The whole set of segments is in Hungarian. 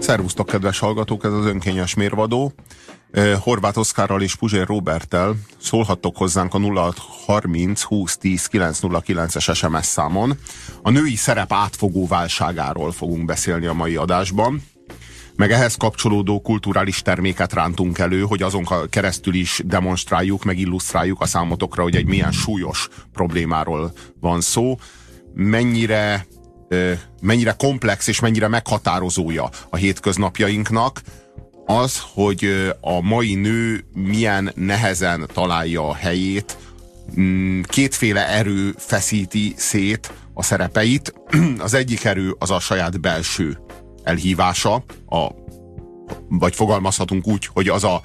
Szervusztok, kedves hallgatók, ez az önkényes mérvadó. Horváth Oszkárral és Puzsér Roberttel szólhattok hozzánk a 0630 20 10 909-es SMS számon. A női szerep átfogó válságáról fogunk beszélni a mai adásban meg ehhez kapcsolódó kulturális terméket rántunk elő, hogy azon keresztül is demonstráljuk, meg illusztráljuk a számotokra, hogy egy milyen súlyos problémáról van szó, mennyire mennyire komplex és mennyire meghatározója a hétköznapjainknak, az, hogy a mai nő milyen nehezen találja a helyét, mm, kétféle erő feszíti szét a szerepeit. Az egyik erő az a saját belső elhívása, a, vagy fogalmazhatunk úgy, hogy az a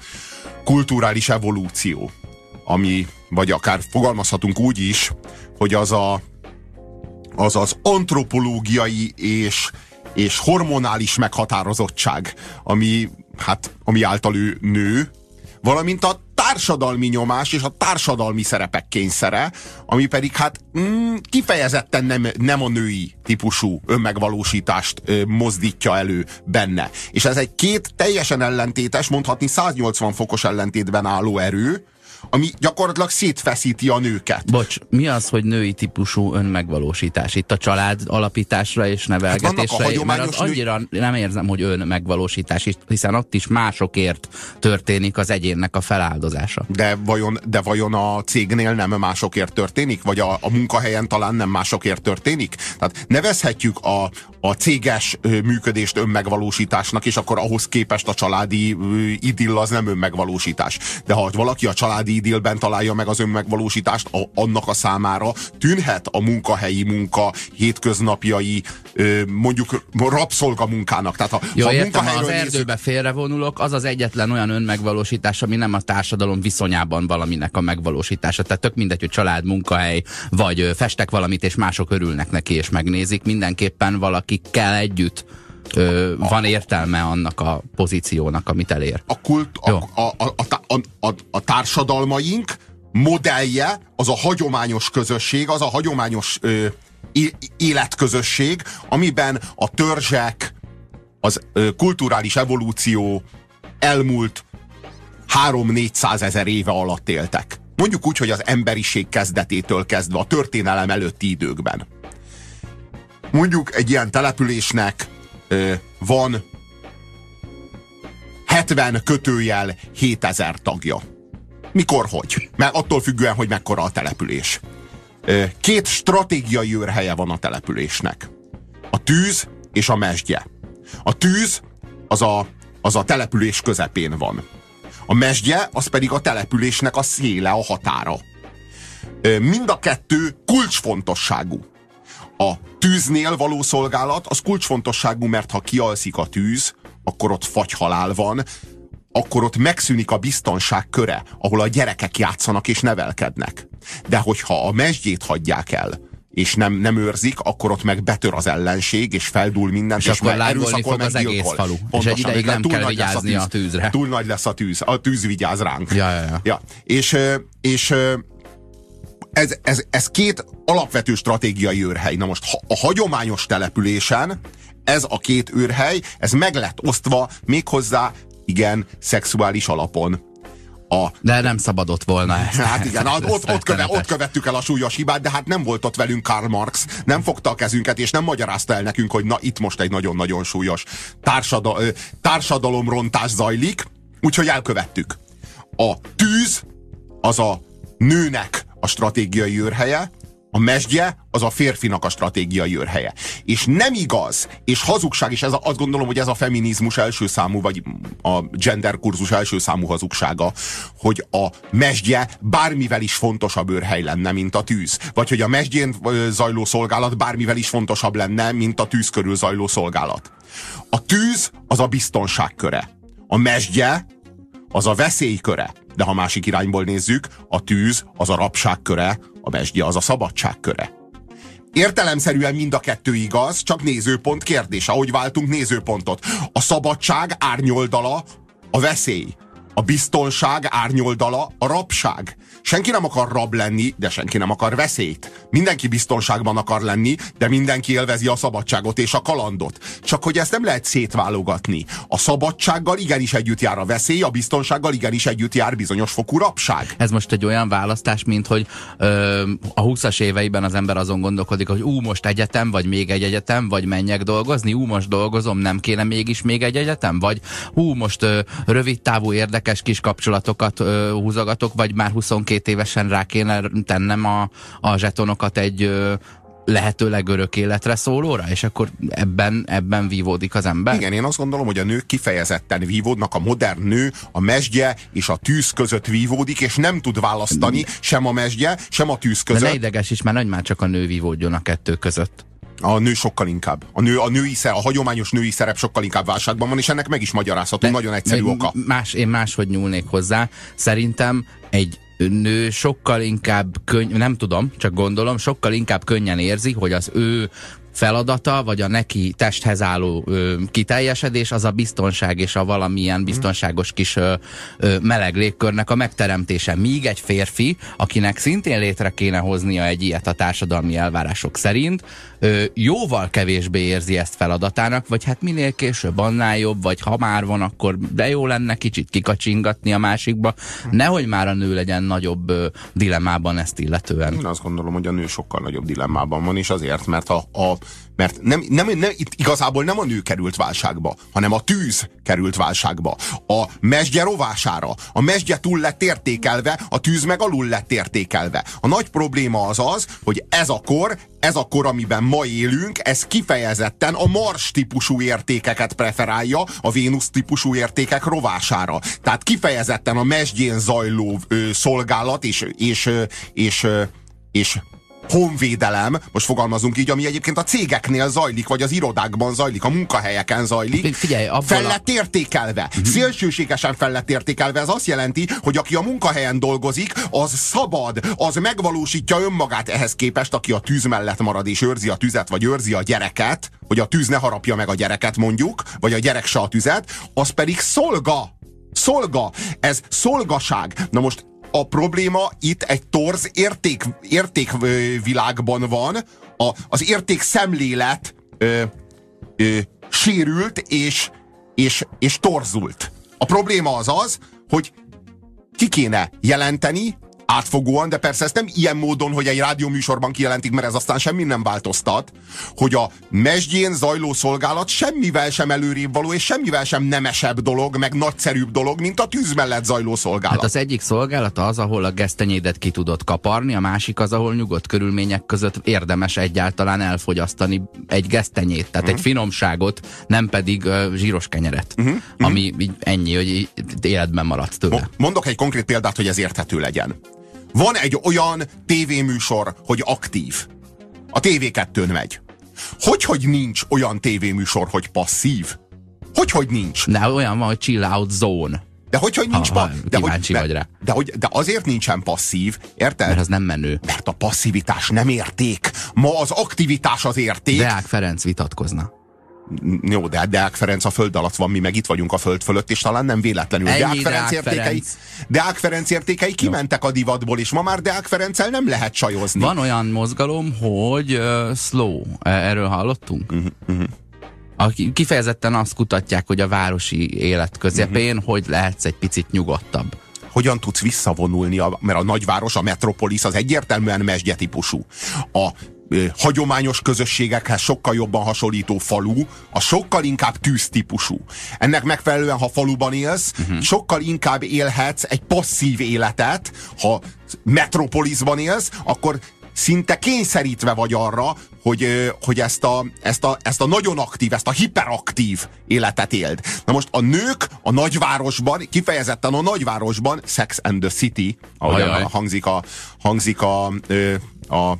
kulturális evolúció, ami, vagy akár fogalmazhatunk úgy is, hogy az a az az antropológiai és, és hormonális meghatározottság, ami, hát, ami által ő nő, valamint a társadalmi nyomás és a társadalmi szerepek kényszere, ami pedig hát mm, kifejezetten nem, nem a női típusú önmegvalósítást ö, mozdítja elő benne. És ez egy két teljesen ellentétes, mondhatni 180 fokos ellentétben álló erő, ami gyakorlatilag szétfeszíti a nőket. Bocs, mi az, hogy női típusú önmegvalósítás? Itt a család alapításra és nevelgetésre, hát mert az nő... annyira nem érzem, hogy önmegvalósítás, hiszen ott is másokért történik az egyénnek a feláldozása. De vajon, de vajon a cégnél nem másokért történik? Vagy a, a munkahelyen talán nem másokért történik? Tehát nevezhetjük a, a céges működést önmegvalósításnak, és akkor ahhoz képest a családi idill az nem önmegvalósítás. De ha valaki a családi idillben találja meg az önmegvalósítást, a, annak a számára tűnhet a munkahelyi munka, hétköznapjai, mondjuk rabszolgamunkának. Tehát ha, Jó, ha értem, ha az erdőbe nézzük... félrevonulok, az az egyetlen olyan önmegvalósítás, ami nem a társadalom viszonyában valaminek a megvalósítása. Tehát tök mindegy, hogy család, munkahely, vagy festek valamit, és mások örülnek neki, és megnézik. Mindenképpen valakikkel együtt ö, van értelme annak a pozíciónak, amit elér. A, kult, a, a, a, a, a, a társadalmaink modellje az a hagyományos közösség, az a hagyományos ö, életközösség, amiben a törzsek, az ö, kulturális evolúció elmúlt 3-400 ezer éve alatt éltek. Mondjuk úgy, hogy az emberiség kezdetétől kezdve a történelem előtti időkben. Mondjuk egy ilyen településnek van 70 kötőjel 7000 tagja. Mikor, hogy? Mert attól függően, hogy mekkora a település. Két stratégiai őrhelye van a településnek. A tűz és a mesdje. A tűz az a, az a település közepén van. A mesdje az pedig a településnek a széle, a határa. Mind a kettő kulcsfontosságú. A tűznél való szolgálat az kulcsfontosságú, mert ha kialszik a tűz, akkor ott fagyhalál van, akkor ott megszűnik a biztonság köre, ahol a gyerekek játszanak és nevelkednek. De hogyha a mesdjét hagyják el, és nem, nem őrzik, akkor ott meg betör az ellenség, és feldúl minden, és, és akkor lángolni fog az egész falu. Pontosan, és egy ideig nem kell vigyázni a, tűz, a tűzre. Túl nagy lesz a tűz, a tűz vigyáz ránk. Ja, ja, ja. ja. És, és ez, ez, ez két alapvető stratégiai őrhely. Na most a hagyományos településen ez a két őrhely, ez meg lett osztva méghozzá, igen, szexuális alapon. A, de nem szabadott volna ezt. Hát igen, ott, ott, ott, köve, ott követtük el a súlyos hibát, de hát nem volt ott velünk Karl Marx, nem fogta a kezünket, és nem magyarázta el nekünk, hogy na itt most egy nagyon-nagyon súlyos társada, társadalomrontás zajlik, úgyhogy elkövettük. A tűz az a nőnek a stratégiai őrhelye, a mesdje az a férfinak a stratégiai őrhelye. És nem igaz, és hazugság, és ez a, azt gondolom, hogy ez a feminizmus első számú, vagy a gender kurzus első számú hazugsága, hogy a mesdje bármivel is fontosabb őrhely lenne, mint a tűz. Vagy hogy a mesdjén zajló szolgálat bármivel is fontosabb lenne, mint a tűz körül zajló szolgálat. A tűz az a biztonság köre. A mesdje az a veszély köre. De ha másik irányból nézzük, a tűz az a rabság köre, a mesdje az a szabadság köre. Értelemszerűen mind a kettő igaz, csak nézőpont kérdés, ahogy váltunk nézőpontot. A szabadság árnyoldala a veszély. A biztonság árnyoldala a rabság. Senki nem akar rab lenni, de senki nem akar veszélyt. Mindenki biztonságban akar lenni, de mindenki élvezi a szabadságot és a kalandot. Csak hogy ezt nem lehet szétválogatni. A szabadsággal igenis együtt jár a veszély, a biztonsággal igenis együtt jár bizonyos fokú rabság. Ez most egy olyan választás, mint hogy ö, a 20-as éveiben az ember azon gondolkodik, hogy ú, most egyetem, vagy még egy egyetem, vagy menjek dolgozni, ú, most dolgozom, nem kéne mégis még egy egyetem, vagy hú, most ö, rövid távú érdekes kis kapcsolatokat ö, húzogatok, vagy már 22 évesen rá kéne tennem a, a zsetonokat egy lehetőleg örök életre szólóra, és akkor ebben, ebben vívódik az ember? Igen, én azt gondolom, hogy a nők kifejezetten vívódnak, a modern nő a mesdje és a tűz között vívódik, és nem tud választani sem a mesdje, sem a tűz között. De ne ideges is, mert nagy már csak a nő vívódjon a kettő között. A nő sokkal inkább. A, nő, a, női szerep, a hagyományos női szerep sokkal inkább válságban van, és ennek meg is magyarázható, nagyon egyszerű oka. Más, én máshogy nyúlnék hozzá. Szerintem egy nő sokkal inkább könny, nem tudom, csak gondolom, sokkal inkább könnyen érzi, hogy az ő feladata, vagy a neki testhez álló ö, kiteljesedés, az a biztonság és a valamilyen biztonságos kis ö, ö, meleg légkörnek a megteremtése. Míg egy férfi, akinek szintén létre kéne hoznia egy ilyet a társadalmi elvárások szerint, ö, jóval kevésbé érzi ezt feladatának, vagy hát minél később annál jobb, vagy ha már van, akkor de jó lenne kicsit kikacsingatni a másikba. Nehogy már a nő legyen nagyobb ö, dilemmában ezt illetően. Én azt gondolom, hogy a nő sokkal nagyobb dilemmában van, és azért, mert a, a mert nem, nem, nem, itt igazából nem a nő került válságba, hanem a tűz került válságba. A mesdje rovására. A mesdje túl lett értékelve, a tűz meg alul lett értékelve. A nagy probléma az az, hogy ez a kor, ez a kor, amiben ma élünk, ez kifejezetten a Mars típusú értékeket preferálja a Vénusz típusú értékek rovására. Tehát kifejezetten a mesdjén zajló ö, szolgálat és, és, és, és, és honvédelem, most fogalmazunk így, ami egyébként a cégeknél zajlik, vagy az irodákban zajlik, a munkahelyeken zajlik. Figyelj, abból fel lett értékelve. Uh-huh. Szélsőségesen fel lett értékelve. Ez azt jelenti, hogy aki a munkahelyen dolgozik, az szabad, az megvalósítja önmagát ehhez képest, aki a tűz mellett marad és őrzi a tüzet, vagy őrzi a gyereket, hogy a tűz ne harapja meg a gyereket mondjuk, vagy a gyerek se a tüzet, az pedig szolga. Szolga. Ez szolgaság. Na most a probléma itt egy torz érték, értékvilágban van, a, az érték szemlélet ö, ö, sérült és, és, és torzult. A probléma az az, hogy ki kéne jelenteni, átfogóan, de persze ezt nem ilyen módon, hogy egy rádióműsorban kijelentik, mert ez aztán semmi nem változtat, hogy a mesdjén zajló szolgálat semmivel sem előrébb való, és semmivel sem nemesebb dolog, meg nagyszerűbb dolog, mint a tűz mellett zajló szolgálat. Hát az egyik szolgálat az, ahol a gesztenyédet ki tudod kaparni, a másik az, ahol nyugodt körülmények között érdemes egyáltalán elfogyasztani egy gesztenyét, tehát uh-huh. egy finomságot, nem pedig uh, zsíros kenyeret, uh-huh. ami így ennyi, hogy életben maradsz tőle. Mondok egy konkrét példát, hogy ez érthető legyen. Van egy olyan tévéműsor, hogy aktív. A TV2-n megy. Hogy, hogy nincs olyan tévéműsor, hogy passzív? Hogy, hogy nincs? De olyan van, hogy chill out zone. De hogy, hogy nincs ha, ha, de, hogy, vagy rá. De, hogy, de azért nincsen passzív, érted? Mert az nem menő. Mert a passzivitás nem érték. Ma az aktivitás az érték. Deák Ferenc vitatkozna. Jó, de Deák Ferenc a föld alatt van, mi meg itt vagyunk a föld fölött, és talán nem véletlenül. Ennyi Deák Ferenc Deák értékei, Ferenc. Deák Ferenc értékei kimentek a divatból, és ma már Deák Ferenccel nem lehet sajozni. Van olyan mozgalom, hogy uh, slow. E- Erről hallottunk? Uh-huh, uh-huh. A, kifejezetten azt kutatják, hogy a városi élet közepén, uh-huh. hogy lehetsz egy picit nyugodtabb hogyan tudsz visszavonulni, a, mert a nagyváros, a metropolis az egyértelműen mesdje típusú. A hagyományos közösségekhez sokkal jobban hasonlító falu, a sokkal inkább tűztípusú. Ennek megfelelően, ha faluban élsz, uh-huh. sokkal inkább élhetsz egy passzív életet, ha metropolisban élsz, akkor szinte kényszerítve vagy arra, hogy, hogy ezt, a, ezt, a, ezt a nagyon aktív, ezt a hiperaktív életet éld. Na most a nők a nagyvárosban, kifejezetten a nagyvárosban, Sex and the City, ahogy hangzik a, hangzik a, a, a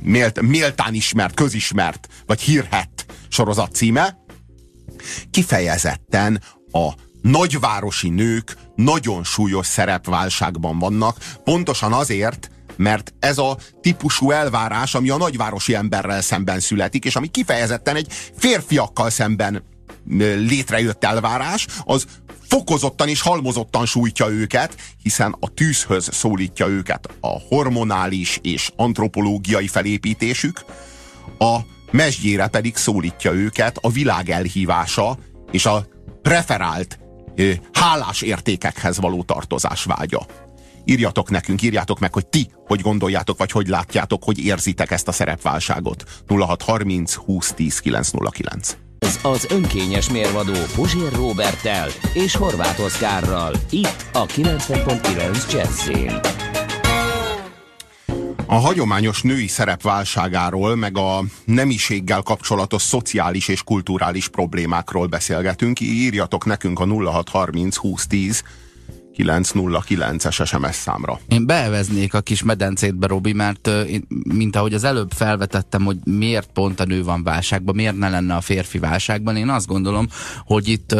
mélt, méltán ismert, közismert, vagy hírhet sorozat címe, kifejezetten a nagyvárosi nők nagyon súlyos szerepválságban vannak, pontosan azért, mert ez a típusú elvárás, ami a nagyvárosi emberrel szemben születik, és ami kifejezetten egy férfiakkal szemben létrejött elvárás, az fokozottan és halmozottan sújtja őket, hiszen a tűzhöz szólítja őket a hormonális és antropológiai felépítésük, a mesgyére pedig szólítja őket a világ elhívása és a preferált hálás értékekhez való tartozás vágya. Írjatok nekünk, írjátok meg, hogy ti hogy gondoljátok, vagy hogy látjátok, hogy érzitek ezt a szerepválságot. 0630 20 10 909. Ez az önkényes mérvadó Puzsér Robertel és Horváth Oszkárral. Itt a 90.9 Jazzin. A hagyományos női szerepválságáról, meg a nemiséggel kapcsolatos szociális és kulturális problémákról beszélgetünk. Írjatok nekünk a 0630 2010 909-es SMS számra. Én beeveznék a kis medencétbe, Robi, mert mint ahogy az előbb felvetettem, hogy miért pont a nő van válságban, miért ne lenne a férfi válságban, én azt gondolom, hogy itt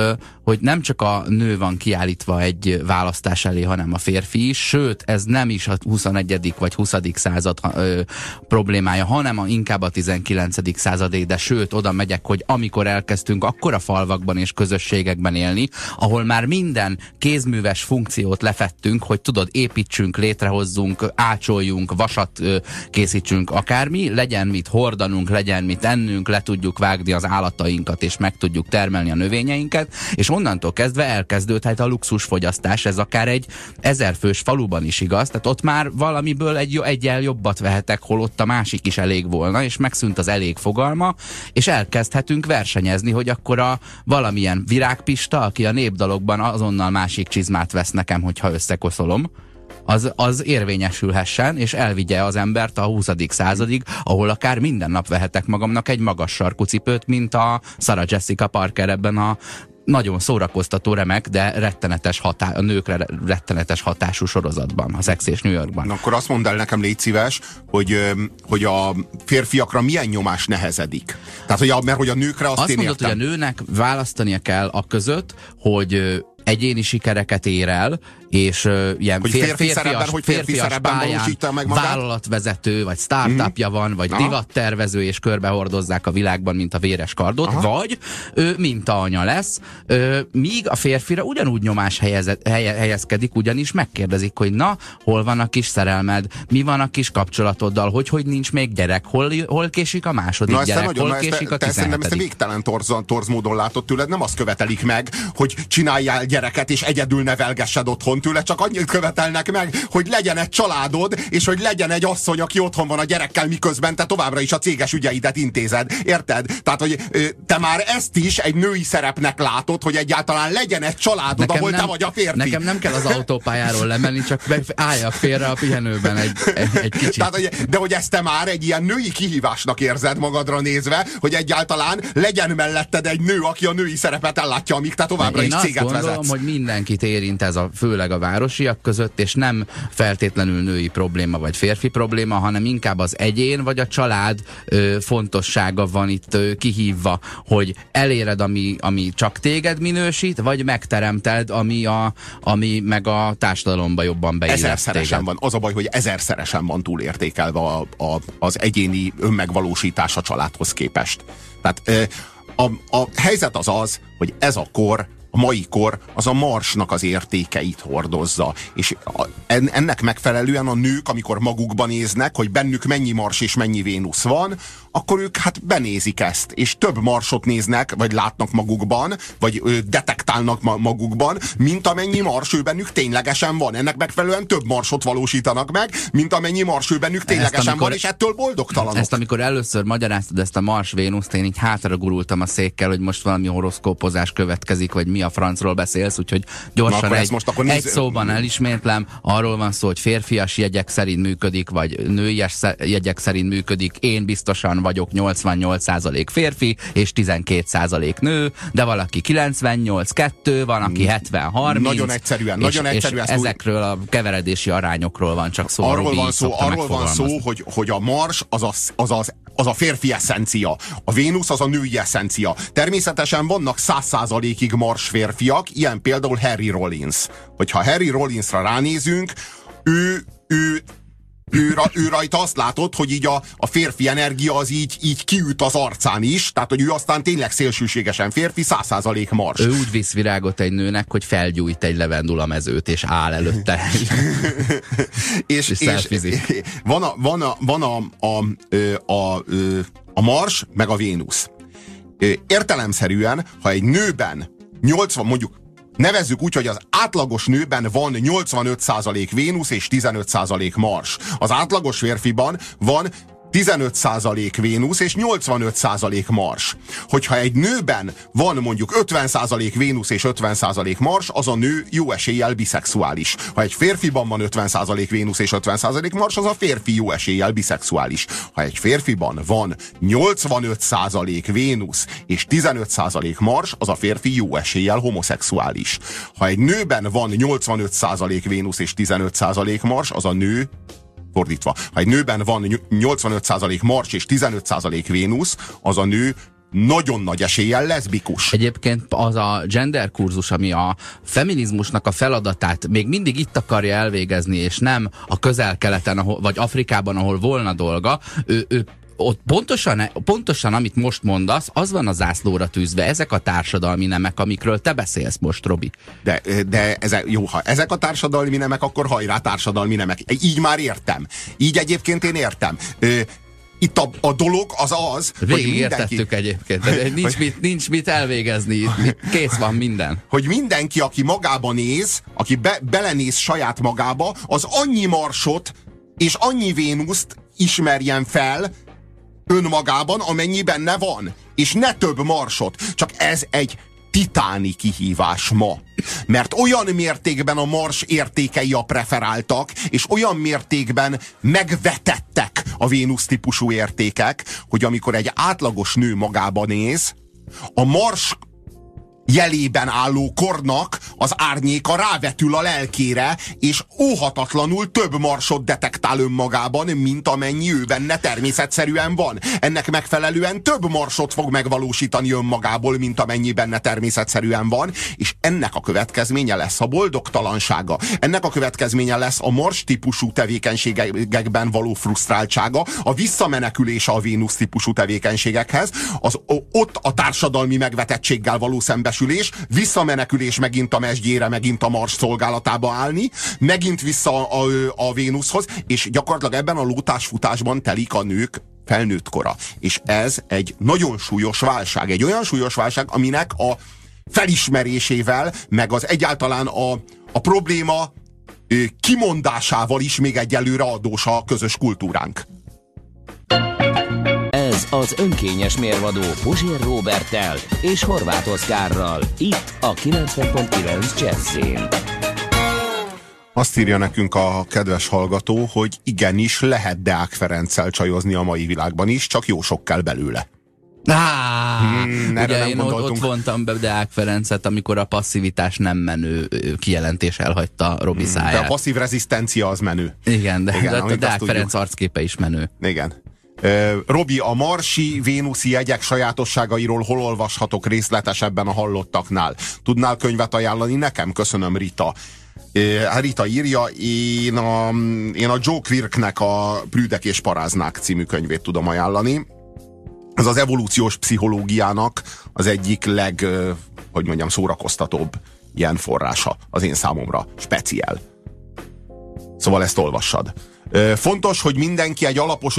hogy nem csak a nő van kiállítva egy választás elé, hanem a férfi is, sőt, ez nem is a 21. vagy 20. század ö, problémája, hanem a, inkább a 19. századé, de sőt, oda megyek, hogy amikor elkezdtünk akkora falvakban és közösségekben élni, ahol már minden kézműves funkciót lefettünk, hogy tudod, építsünk, létrehozzunk, ácsoljunk, vasat ö, készítsünk, akármi, legyen mit hordanunk, legyen mit ennünk, le tudjuk vágni az állatainkat, és meg tudjuk termelni a növényeinket, és onnantól kezdve elkezdődhet a luxusfogyasztás, ez akár egy ezerfős faluban is igaz, tehát ott már valamiből egy, egyel jobbat vehetek, holott a másik is elég volna, és megszűnt az elég fogalma, és elkezdhetünk versenyezni, hogy akkor a valamilyen virágpista, aki a népdalokban azonnal másik csizmát vesz nekem, hogyha összekoszolom, az, az érvényesülhessen, és elvigye az embert a 20. századig, ahol akár minden nap vehetek magamnak egy magas sarkú cipőt, mint a Sarah Jessica Parker ebben a nagyon szórakoztató, remek, de rettenetes hatá- a nőkre rettenetes hatású sorozatban, a Sex és New Yorkban. Na, akkor azt mondd el nekem, légy szíves, hogy, hogy a férfiakra milyen nyomás nehezedik. Tehát, hogy a, mert hogy a nőkre azt, azt én mondod, értem. hogy a nőnek választania kell a között, hogy egyéni sikereket ér el, és uh, ilyen hogy fér, férfi férfias, szerepben, hogy férfi férfias szerepben pályán meg magát? vállalatvezető, vagy startupja mm. van, vagy Aha. divattervező, és körbehordozzák a világban, mint a véres kardot, Aha. vagy ő mintaanya lesz, ö, míg a férfira ugyanúgy nyomás helyezet, helye, helyezkedik, ugyanis megkérdezik, hogy na, hol van a kis szerelmed, mi van a kis kapcsolatoddal, hogy hogy nincs még gyerek, hol, hol késik a második na, gyerek, nagyon, hol késik te, a te, szerintem ezt végtelen torz, torz módon látod tőled, nem azt követelik meg, hogy csináljál gyereket, és egyedül nevelgessed otthon tőle, csak annyit követelnek meg, hogy legyen egy családod, és hogy legyen egy asszony, aki otthon van a gyerekkel, miközben te továbbra is a céges ügyeidet intézed. Érted? Tehát, hogy te már ezt is egy női szerepnek látod, hogy egyáltalán legyen egy családod, nekem ahol nem, te vagy a férfi. Nekem nem kell az autópályáról lemenni, csak álljak félre a pihenőben egy, egy, egy kicsit. Tehát, hogy, de hogy ezt te már egy ilyen női kihívásnak érzed magadra nézve, hogy egyáltalán legyen melletted egy nő, aki a női szerepet ellátja, amíg te továbbra Én is céget azt gondolom, vezetsz. hogy mindenkit érint ez a, főleg a városiak között, és nem feltétlenül női probléma vagy férfi probléma, hanem inkább az egyén vagy a család ö, fontossága van itt ö, kihívva, hogy eléred, ami, ami csak téged minősít, vagy megteremted, ami, a, ami meg a társadalomba jobban beillesz Ezerszeresen van. Az a baj, hogy ezerszeresen van túlértékelve a, a, az egyéni önmegvalósítás a családhoz képest. Tehát a, a helyzet az az, hogy ez a kor a mai kor az a marsnak az értékeit hordozza. És ennek megfelelően a nők, amikor magukban néznek, hogy bennük mennyi mars és mennyi Vénusz van, akkor ők hát benézik ezt, és több marsot néznek, vagy látnak magukban, vagy ö, detektálnak ma magukban, mint amennyi mars ő bennük ténylegesen van. Ennek megfelelően több marsot valósítanak meg, mint amennyi mars ő bennük ténylegesen ezt, amikor, van, és ettől boldogtalanok. Ezt amikor először magyaráztad ezt a mars Vénuszt, én így hátra gurultam a székkel, hogy most valami horoszkópozás következik, vagy mi a francról beszélsz, úgyhogy gyorsan Na, egy, most akkor néz... egy szóban elismétlem, arról van szó, hogy férfias jegyek szerint működik, vagy nőies jegyek szerint működik. Én biztosan vagyok 88% férfi, és 12% nő, de valaki 98-2, van, aki 70-30. Nagyon egyszerűen, és, nagyon egyszerűen. És ezekről a keveredési arányokról van csak szó. Arról van szó, arról van szó hogy, hogy a mars az, az, az, az az a férfi eszencia. A Vénusz az a női eszencia. Természetesen vannak száz százalékig mars férfiak, ilyen például Harry Rollins. Hogyha Harry Rollinsra ránézünk, ő, ő ő, ő rajta azt látod, hogy így a, a férfi energia az így, így kiüt az arcán is, tehát hogy ő aztán tényleg szélsőségesen férfi, száz százalék mars. Ő úgy visz virágot egy nőnek, hogy felgyújt egy levendula mezőt, és áll előtte. és, és, és van, a, van, a, van a, a, a, a, a Mars, meg a Vénusz. Értelemszerűen, ha egy nőben 80, mondjuk Nevezzük úgy, hogy az átlagos nőben van 85% Vénusz és 15% Mars. Az átlagos férfiban van 15% Vénusz és 85% Mars. Hogyha egy nőben van mondjuk 50% Vénusz és 50% Mars, az a nő jó eséllyel biszexuális. Ha egy férfiban van 50% Vénusz és 50% Mars, az a férfi jó eséllyel biszexuális. Ha egy férfiban van 85% Vénusz és 15% Mars, az a férfi jó eséllyel homoszexuális. Ha egy nőben van 85% Vénusz és 15% Mars, az a nő fordítva. Ha egy nőben van 85% Mars és 15% Vénusz, az a nő nagyon nagy eséllyel leszbikus. Egyébként az a gender kurzus, ami a feminizmusnak a feladatát még mindig itt akarja elvégezni, és nem a közel-keleten, vagy Afrikában, ahol volna dolga, ő, ő ott pontosan, pontosan, amit most mondasz, az van a zászlóra tűzve, ezek a társadalmi nemek, amikről te beszélsz most, Robi. De, de ezek, jó, ha ezek a társadalmi nemek, akkor hajrá társadalmi nemek. Így már értem. Így egyébként én értem. itt a, a dolog az az, Végig hogy mindenki... egyébként, de nincs, mit, nincs mit elvégezni, kész van minden. Hogy mindenki, aki magába néz, aki be, belenéz saját magába, az annyi marsot és annyi Vénuszt ismerjen fel, önmagában, amennyi benne van. És ne több marsot. Csak ez egy titáni kihívás ma. Mert olyan mértékben a mars értékei a preferáltak, és olyan mértékben megvetettek a Vénusz típusú értékek, hogy amikor egy átlagos nő magába néz, a mars jelében álló kornak az árnyéka rávetül a lelkére, és óhatatlanul több marsot detektál önmagában, mint amennyi ő benne természetszerűen van. Ennek megfelelően több marsot fog megvalósítani önmagából, mint amennyi benne természetszerűen van, és ennek a következménye lesz a boldogtalansága. Ennek a következménye lesz a mars típusú tevékenységekben való frusztráltsága, a visszamenekülése a Vénusz típusú tevékenységekhez, az ott a társadalmi megvetettséggel való szembesülés, menekülés, visszamenekülés megint a mesdjére, megint a Mars szolgálatába állni, megint vissza a, a Vénuszhoz, és gyakorlatilag ebben a lótásfutásban telik a nők felnőtt kora. És ez egy nagyon súlyos válság. Egy olyan súlyos válság, aminek a felismerésével, meg az egyáltalán a, a probléma kimondásával is még egyelőre adós a közös kultúránk. Az önkényes mérvadó Puzsér Robertel és Horváth Oszkárral. Itt a 90.9 Jazzin. Azt írja nekünk a kedves hallgató, hogy igenis lehet Deák Ferenccel csajozni a mai világban is, csak jó sok kell belőle. Á, hmm, ugye én ott, ott vontam be Deák Ferencet, amikor a passzivitás nem menő kijelentés elhagyta Robi hmm, száját. De a passzív rezisztencia az menő. Igen, de, Igen, de a Deák Ferenc arcképe is menő. Igen. Robi, a marsi vénuszi jegyek sajátosságairól hol olvashatok részletesebben a hallottaknál? Tudnál könyvet ajánlani nekem? Köszönöm, Rita. Hát Rita írja, én a, én a Joe Quirknek a Prüdek és Paráznák című könyvét tudom ajánlani. Ez az evolúciós pszichológiának az egyik leg, hogy mondjam, szórakoztatóbb ilyen forrása az én számomra. Speciál. Szóval ezt olvassad. Fontos, hogy mindenki egy alapos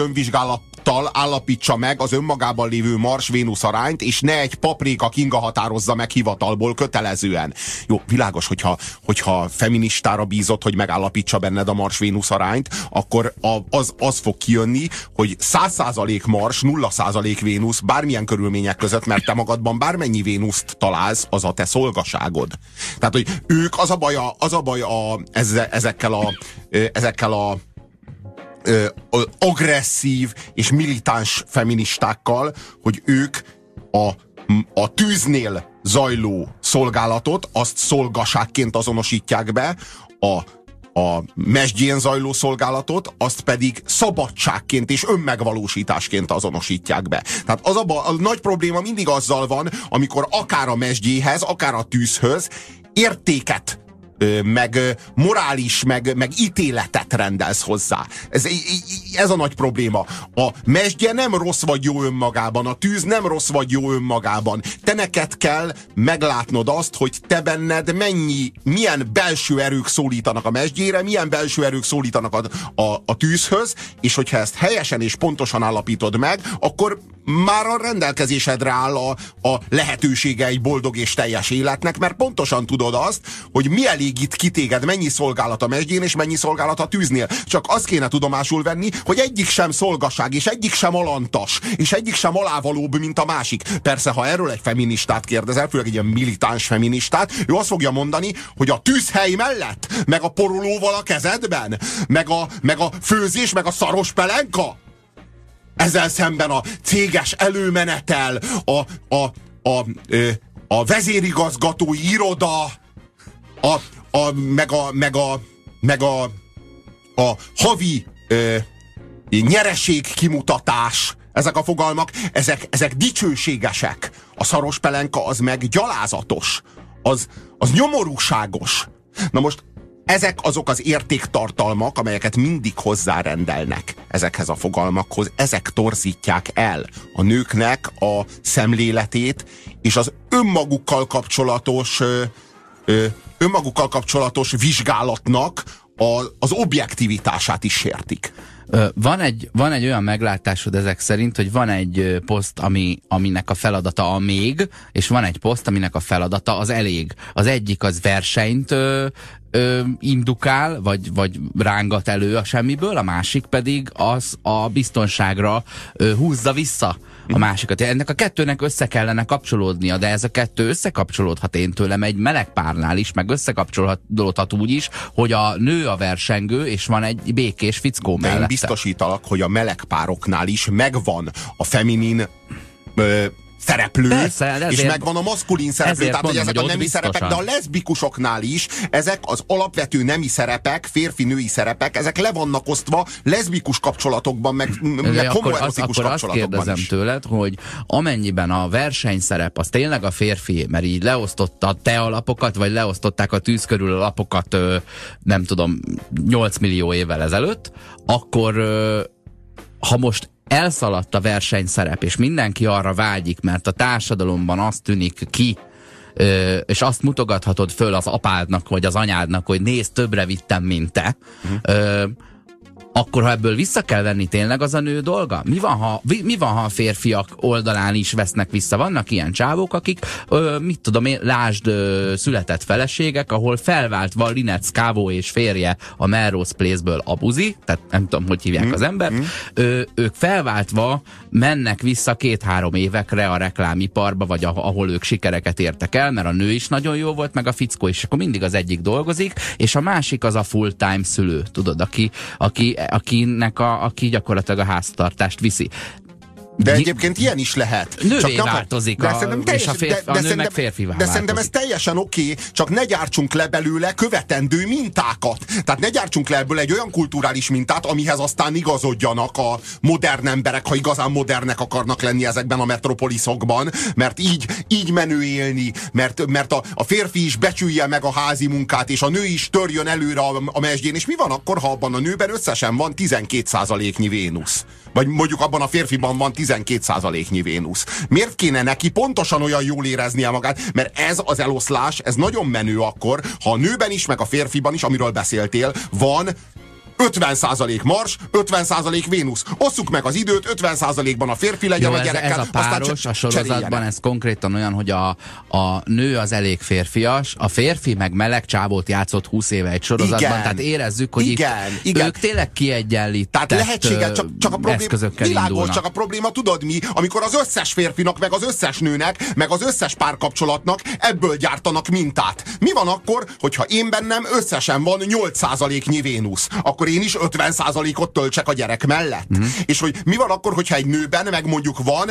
önvizsgálattal állapítsa meg az önmagában lévő Mars-Vénusz arányt, és ne egy papréka kinga határozza meg hivatalból kötelezően. Jó, világos, hogyha, hogyha feministára bízott, hogy megállapítsa benned a Mars-Vénusz arányt, akkor a, az, az fog kijönni, hogy 100% Mars, 0% Vénusz bármilyen körülmények között, mert te magadban bármennyi Vénuszt találsz, az a te szolgaságod. Tehát, hogy ők az a baj, a, az a baj a, ezzel, ezekkel a, ezekkel a ö, agresszív és militáns feministákkal, hogy ők a, a tűznél zajló szolgálatot, azt szolgaságként azonosítják be, a a mesdjén zajló szolgálatot, azt pedig szabadságként és önmegvalósításként azonosítják be. Tehát az a, a nagy probléma mindig azzal van, amikor akár a mesdjéhez, akár a tűzhöz értéket meg morális, meg, meg ítéletet rendelsz hozzá. Ez, ez a nagy probléma. A mesdje nem rossz vagy jó önmagában, a tűz nem rossz vagy jó önmagában. Te neked kell meglátnod azt, hogy te benned mennyi, milyen belső erők szólítanak a mesdjére, milyen belső erők szólítanak a, a, a tűzhöz, és hogyha ezt helyesen és pontosan állapítod meg, akkor már a rendelkezésedre áll a, a lehetősége egy boldog és teljes életnek, mert pontosan tudod azt, hogy mi elégít kitéged, mennyi szolgálat a mesdjén, és mennyi szolgálat a tűznél. Csak azt kéne tudomásul venni, hogy egyik sem szolgaság, és egyik sem alantas, és egyik sem alávalóbb, mint a másik. Persze, ha erről egy feministát kérdezel, főleg egy ilyen militáns feministát, ő azt fogja mondani, hogy a tűzhely mellett, meg a porolóval a kezedben, meg a, meg a főzés, meg a szaros pelenka, ezzel szemben a céges előmenetel, a, a, a, a vezérigazgatói iroda, a, a, meg a, meg a, meg a, a havi ö, nyereség kimutatás, ezek a fogalmak, ezek, ezek dicsőségesek. A szaros pelenka az meg gyalázatos, az, az nyomorúságos. Na most ezek azok az értéktartalmak, amelyeket mindig hozzárendelnek ezekhez a fogalmakhoz, ezek torzítják el a nőknek a szemléletét, és az önmagukkal kapcsolatos önmagukkal kapcsolatos vizsgálatnak a, az objektivitását is sértik. Van egy, van egy olyan meglátásod ezek szerint, hogy van egy poszt, ami, aminek a feladata a még, és van egy poszt, aminek a feladata az elég. Az egyik az versenyt ö, indukál, vagy, vagy rángat elő a semmiből, a másik pedig az a biztonságra ö, húzza vissza a másikat. Ennek a kettőnek össze kellene kapcsolódnia, de ez a kettő összekapcsolódhat én tőlem egy meleg párnál is, meg összekapcsolódhat úgy is, hogy a nő a versengő, és van egy békés fickó mellette. én biztosítalak, hogy a meleg pároknál is megvan a feminin ö, szereplő, Persze, ezért, és megvan a maszkulin szereplő, tehát hogy ezek a nemi biztosan. szerepek, de a leszbikusoknál is ezek az alapvető nemi szerepek, férfi-női szerepek, ezek le vannak osztva leszbikus kapcsolatokban, meg, meg az, akkor azt kérdezem is. tőled, hogy amennyiben a versenyszerep az tényleg a férfi, mert így leosztotta a te alapokat, vagy leosztották a tűz körül a lapokat, nem tudom, 8 millió évvel ezelőtt, akkor ha most elszaladt a versenyszerep, és mindenki arra vágyik, mert a társadalomban azt tűnik ki, Ö, és azt mutogathatod föl az apádnak, vagy az anyádnak, hogy nézd, többre vittem, mint te. Uh-huh. Ö, akkor ha ebből vissza kell venni tényleg az a nő dolga? Mi van, ha, mi van, ha a férfiak oldalán is vesznek vissza? Vannak ilyen csávók, akik, ö, mit tudom én, lásd ö, született feleségek, ahol felváltva Linetz Kávó és férje a Melrose Place-ből abuzi, tehát nem tudom, hogy hívják mm. az embert, mm. ö, ők felváltva mennek vissza két-három évekre a reklámiparba, vagy ahol ők sikereket értek el, mert a nő is nagyon jó volt, meg a fickó is, akkor mindig az egyik dolgozik, és a másik az a full-time szülő, tudod, aki, aki akinek a, aki gyakorlatilag a háztartást viszi. De egyébként ilyen is lehet. Nővé csak nem, változik de a, teljes, és a, férfi, de, de a nő meg férfivá De változik. szerintem ez teljesen oké, okay, csak ne gyártsunk le belőle követendő mintákat. Tehát ne gyártsunk le ebből egy olyan kulturális mintát, amihez aztán igazodjanak a modern emberek, ha igazán modernek akarnak lenni ezekben a metropoliszokban, mert így, így menő élni, mert, mert a, a férfi is becsülje meg a házi munkát, és a nő is törjön előre a, a mesdjén, és mi van akkor, ha abban a nőben összesen van 12%-nyi Vénusz? Vagy mondjuk abban a férfiban van 12%-nyi Vénusz. Miért kéne neki pontosan olyan jól éreznie magát? Mert ez az eloszlás, ez nagyon menő akkor, ha a nőben is, meg a férfiban is, amiről beszéltél, van 50% Mars, 50% Vénusz. Osszuk meg az időt, 50%-ban a férfi legyen Jó, a gyerekkel. Ez, ez a páros a sorozatban, ez konkrétan olyan, hogy a, a nő az elég férfias, a férfi meg meleg csábót játszott 20 éve egy sorozatban, igen, tehát érezzük, hogy igen, itt igen. ők tényleg kiegyenlített Tehát lehetséges, csak, csak a probléma, világos, csak a probléma tudod mi, amikor az összes férfinak, meg az összes nőnek, meg az összes párkapcsolatnak ebből gyártanak mintát. Mi van akkor, hogyha én bennem összesen van 8%-nyi Vénusz? Akkor akkor én is 50%-ot töltsek a gyerek mellett. Mm. És hogy mi van akkor, hogyha egy nőben meg mondjuk van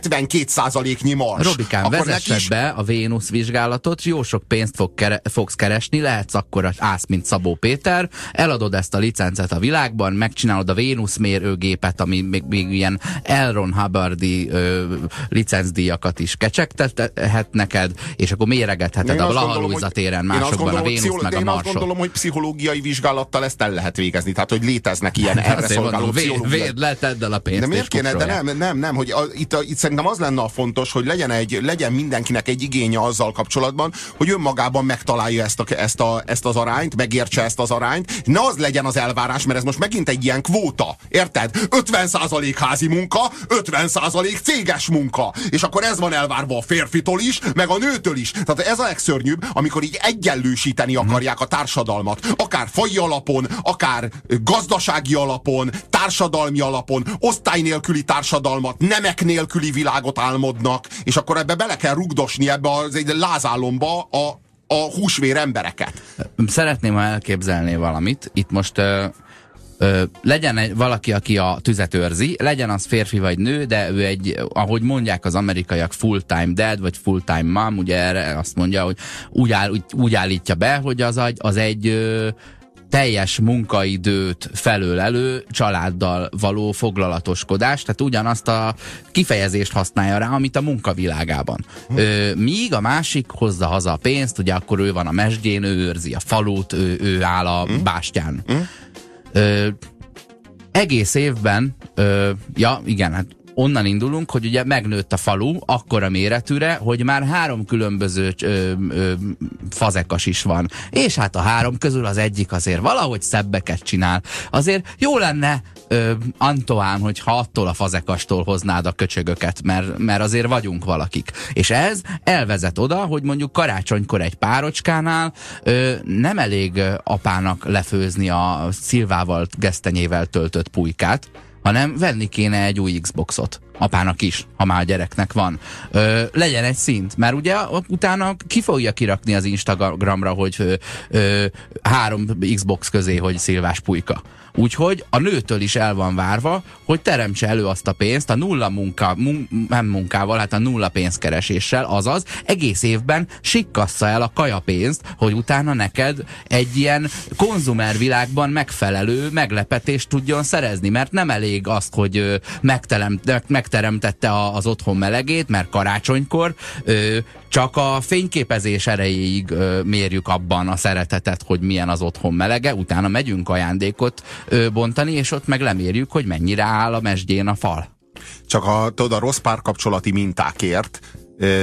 72%-nyi mars. Robikán, akkor vezesse is... be a Vénusz vizsgálatot, jó sok pénzt fog kere- fogsz keresni, lehetsz akkor ász, mint Szabó Péter, eladod ezt a licencet a világban, megcsinálod a Vénusz mérőgépet, ami még, még ilyen Elron Hubbardi ö, licencdíjakat is kecsegtethet neked, és akkor méregetheted a Blaha téren másokban a Vénusz meg a Marsot. Én azt gondolom, hogy pszichológiai vizsgálattal ezt el lehet végezni, tehát hogy léteznek ilyen hát, erre szolgáló véd, véd le, tedd el a pénzt. De miért kéne? De nem, nem, nem, hogy a, itt, a, itt szerintem az lenne a fontos, hogy legyen, egy, legyen mindenkinek egy igénye azzal kapcsolatban, hogy önmagában megtalálja ezt, a, ezt, a, ezt az arányt, megértse ezt az arányt. Ne az legyen az elvárás, mert ez most megint egy ilyen kvóta. Érted? 50% házi munka, 50% céges munka. És akkor ez van elvárva a férfitól is, meg a nőtől is. Tehát ez a legszörnyűbb, amikor így egyenlősíteni akarják a társadalmat. Akár fai alapon, akár gazdasági alapon, társadalmi alapon, osztály nélküli társadalmat, nemek nélküli világot álmodnak, és akkor ebbe bele kell rugdosni ebbe az egy lázálomba a, a húsvér embereket. Szeretném, ha elképzelné valamit. Itt most ö, ö, legyen egy, valaki, aki a tüzet őrzi, legyen az férfi vagy nő, de ő egy, ahogy mondják az amerikaiak, full-time dad, vagy full-time mom, ugye erre azt mondja, hogy úgy, áll, úgy, úgy állítja be, hogy az, az egy ö, teljes munkaidőt felölelő családdal való foglalatoskodás, tehát ugyanazt a kifejezést használja rá, amit a munkavilágában. Hm. Ö, míg a másik hozza haza a pénzt, ugye akkor ő van a mesdjén, ő őrzi a falut, ő, ő áll a hm. bástyán. Hm. Ö, egész évben, ö, ja igen, hát onnan indulunk, hogy ugye megnőtt a falu akkora méretűre, hogy már három különböző ö, ö, fazekas is van. És hát a három közül az egyik azért valahogy szebbeket csinál. Azért jó lenne, ö, Antoán, hogyha attól a fazekastól hoznád a köcsögöket, mert, mert azért vagyunk valakik. És ez elvezet oda, hogy mondjuk karácsonykor egy párocskánál ö, nem elég apának lefőzni a szilvával, gesztenyével töltött pulykát, hanem venni kéne egy új Xboxot. Apának is, ha már a gyereknek van. Ö, legyen egy szint, mert ugye utána ki fogja kirakni az Instagramra, hogy ö, ö, három Xbox közé, hogy szilvás pulyka. Úgyhogy a nőtől is el van várva, hogy teremtse elő azt a pénzt a nulla munka, mun, nem munkával, hát a nulla pénzkereséssel, azaz egész évben sikkassza el a kajapénzt, hogy utána neked egy ilyen konzumer világban megfelelő meglepetést tudjon szerezni, mert nem elég azt, hogy megteremt, megteremtette az otthon melegét, mert karácsonykor csak a fényképezés erejéig ö, mérjük abban a szeretetet, hogy milyen az otthon melege, utána megyünk ajándékot ö, bontani, és ott meg lemérjük, hogy mennyire áll a mesdjén a fal. Csak a, tudod, a rossz párkapcsolati mintákért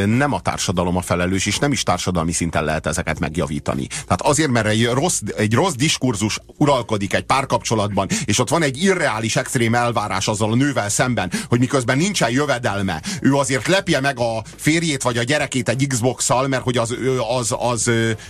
nem a társadalom a felelős, és nem is társadalmi szinten lehet ezeket megjavítani. Tehát azért, mert egy rossz, egy rossz diskurzus uralkodik egy párkapcsolatban, és ott van egy irreális, extrém elvárás azzal a nővel szemben, hogy miközben nincsen jövedelme, ő azért lepje meg a férjét vagy a gyerekét egy Xbox-szal, mert hogy az, az, az,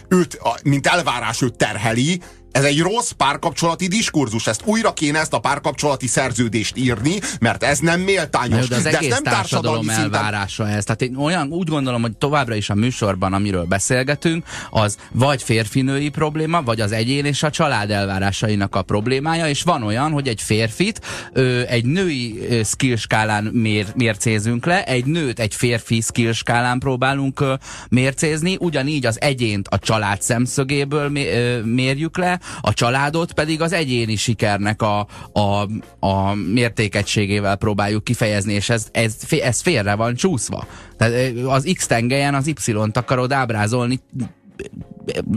őt, mint elvárás őt terheli, ez egy rossz párkapcsolati diskurzus. Ezt újra kéne ezt a párkapcsolati szerződést írni, mert ez nem méltányos. de, az de ez nem társadalom elvárása ez. Tehát én olyan úgy gondolom, hogy továbbra is a műsorban, amiről beszélgetünk, az vagy férfinői probléma, vagy az egyén és a család elvárásainak a problémája, és van olyan, hogy egy férfit ö, egy női skill skálán mér, mércézünk le, egy nőt egy férfi skill skálán próbálunk ö, mércézni, ugyanígy az egyént a család szemszögéből mérjük le, a családot pedig az egyéni sikernek a, a, a mértékegységével próbáljuk kifejezni, és ez, ez, ez félre van csúszva. Tehát az X tengelyen az Y-t akarod ábrázolni,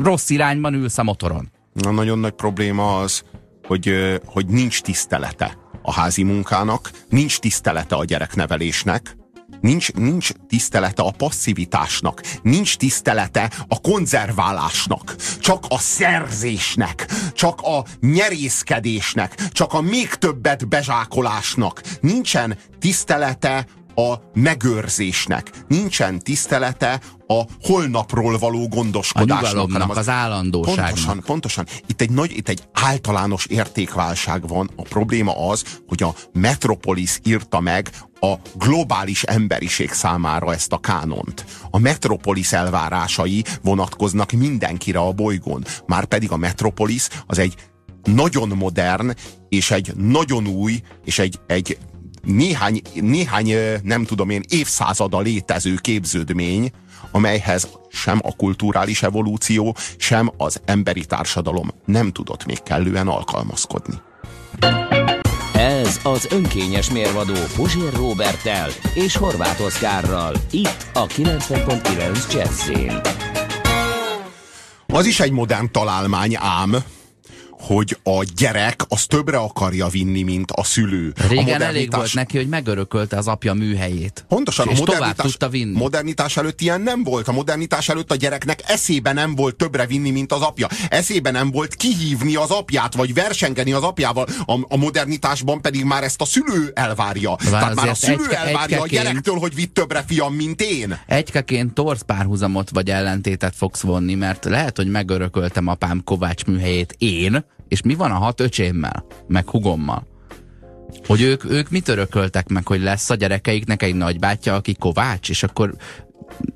rossz irányban ülsz a motoron. A nagyon nagy probléma az, hogy, hogy nincs tisztelete a házi munkának, nincs tisztelete a gyereknevelésnek, nincs, nincs tisztelete a passzivitásnak, nincs tisztelete a konzerválásnak, csak a szerzésnek, csak a nyerészkedésnek, csak a még többet bezsákolásnak. Nincsen tisztelete a megőrzésnek, nincsen tisztelete a holnapról való gondoskodásnak. A hanem az, az állandóságnak. Pontosan, pontosan. Itt egy nagy, itt egy általános értékválság van. A probléma az, hogy a Metropolis írta meg a globális emberiség számára ezt a kánont. A Metropolis elvárásai vonatkoznak mindenkire a bolygón. Márpedig a Metropolis az egy nagyon modern, és egy nagyon új, és egy, egy néhány, néhány, nem tudom én, évszázada létező képződmény, amelyhez sem a kulturális evolúció, sem az emberi társadalom nem tudott még kellően alkalmazkodni. Ez az önkényes mérvadó Puzsér Robertel és Horváth Oszkárral. Itt a 90.9 Jazzin. Az is egy modern találmány ám, hogy a gyerek az többre akarja vinni, mint a szülő. Régen a elég volt neki, hogy megörökölte az apja műhelyét. Pontosan, és a modernitás, tudta vinni. modernitás előtt ilyen nem volt. A modernitás előtt a gyereknek eszébe nem volt többre vinni, mint az apja. Eszébe nem volt kihívni az apját, vagy versengeni az apjával. A, a modernitásban pedig már ezt a szülő elvárja. Vár, Tehát már a szülő egyke, elvárja egykeként, a gyerektől, hogy vitt többre fiam, mint én. Egykeként torz párhuzamot vagy ellentétet fogsz vonni, mert lehet, hogy megörököltem apám Kovács műhelyét én, és mi van a hat öcsémmel, meg hugommal? Hogy ők, ők mit örököltek meg, hogy lesz a gyerekeiknek egy nagybátyja, aki Kovács, és akkor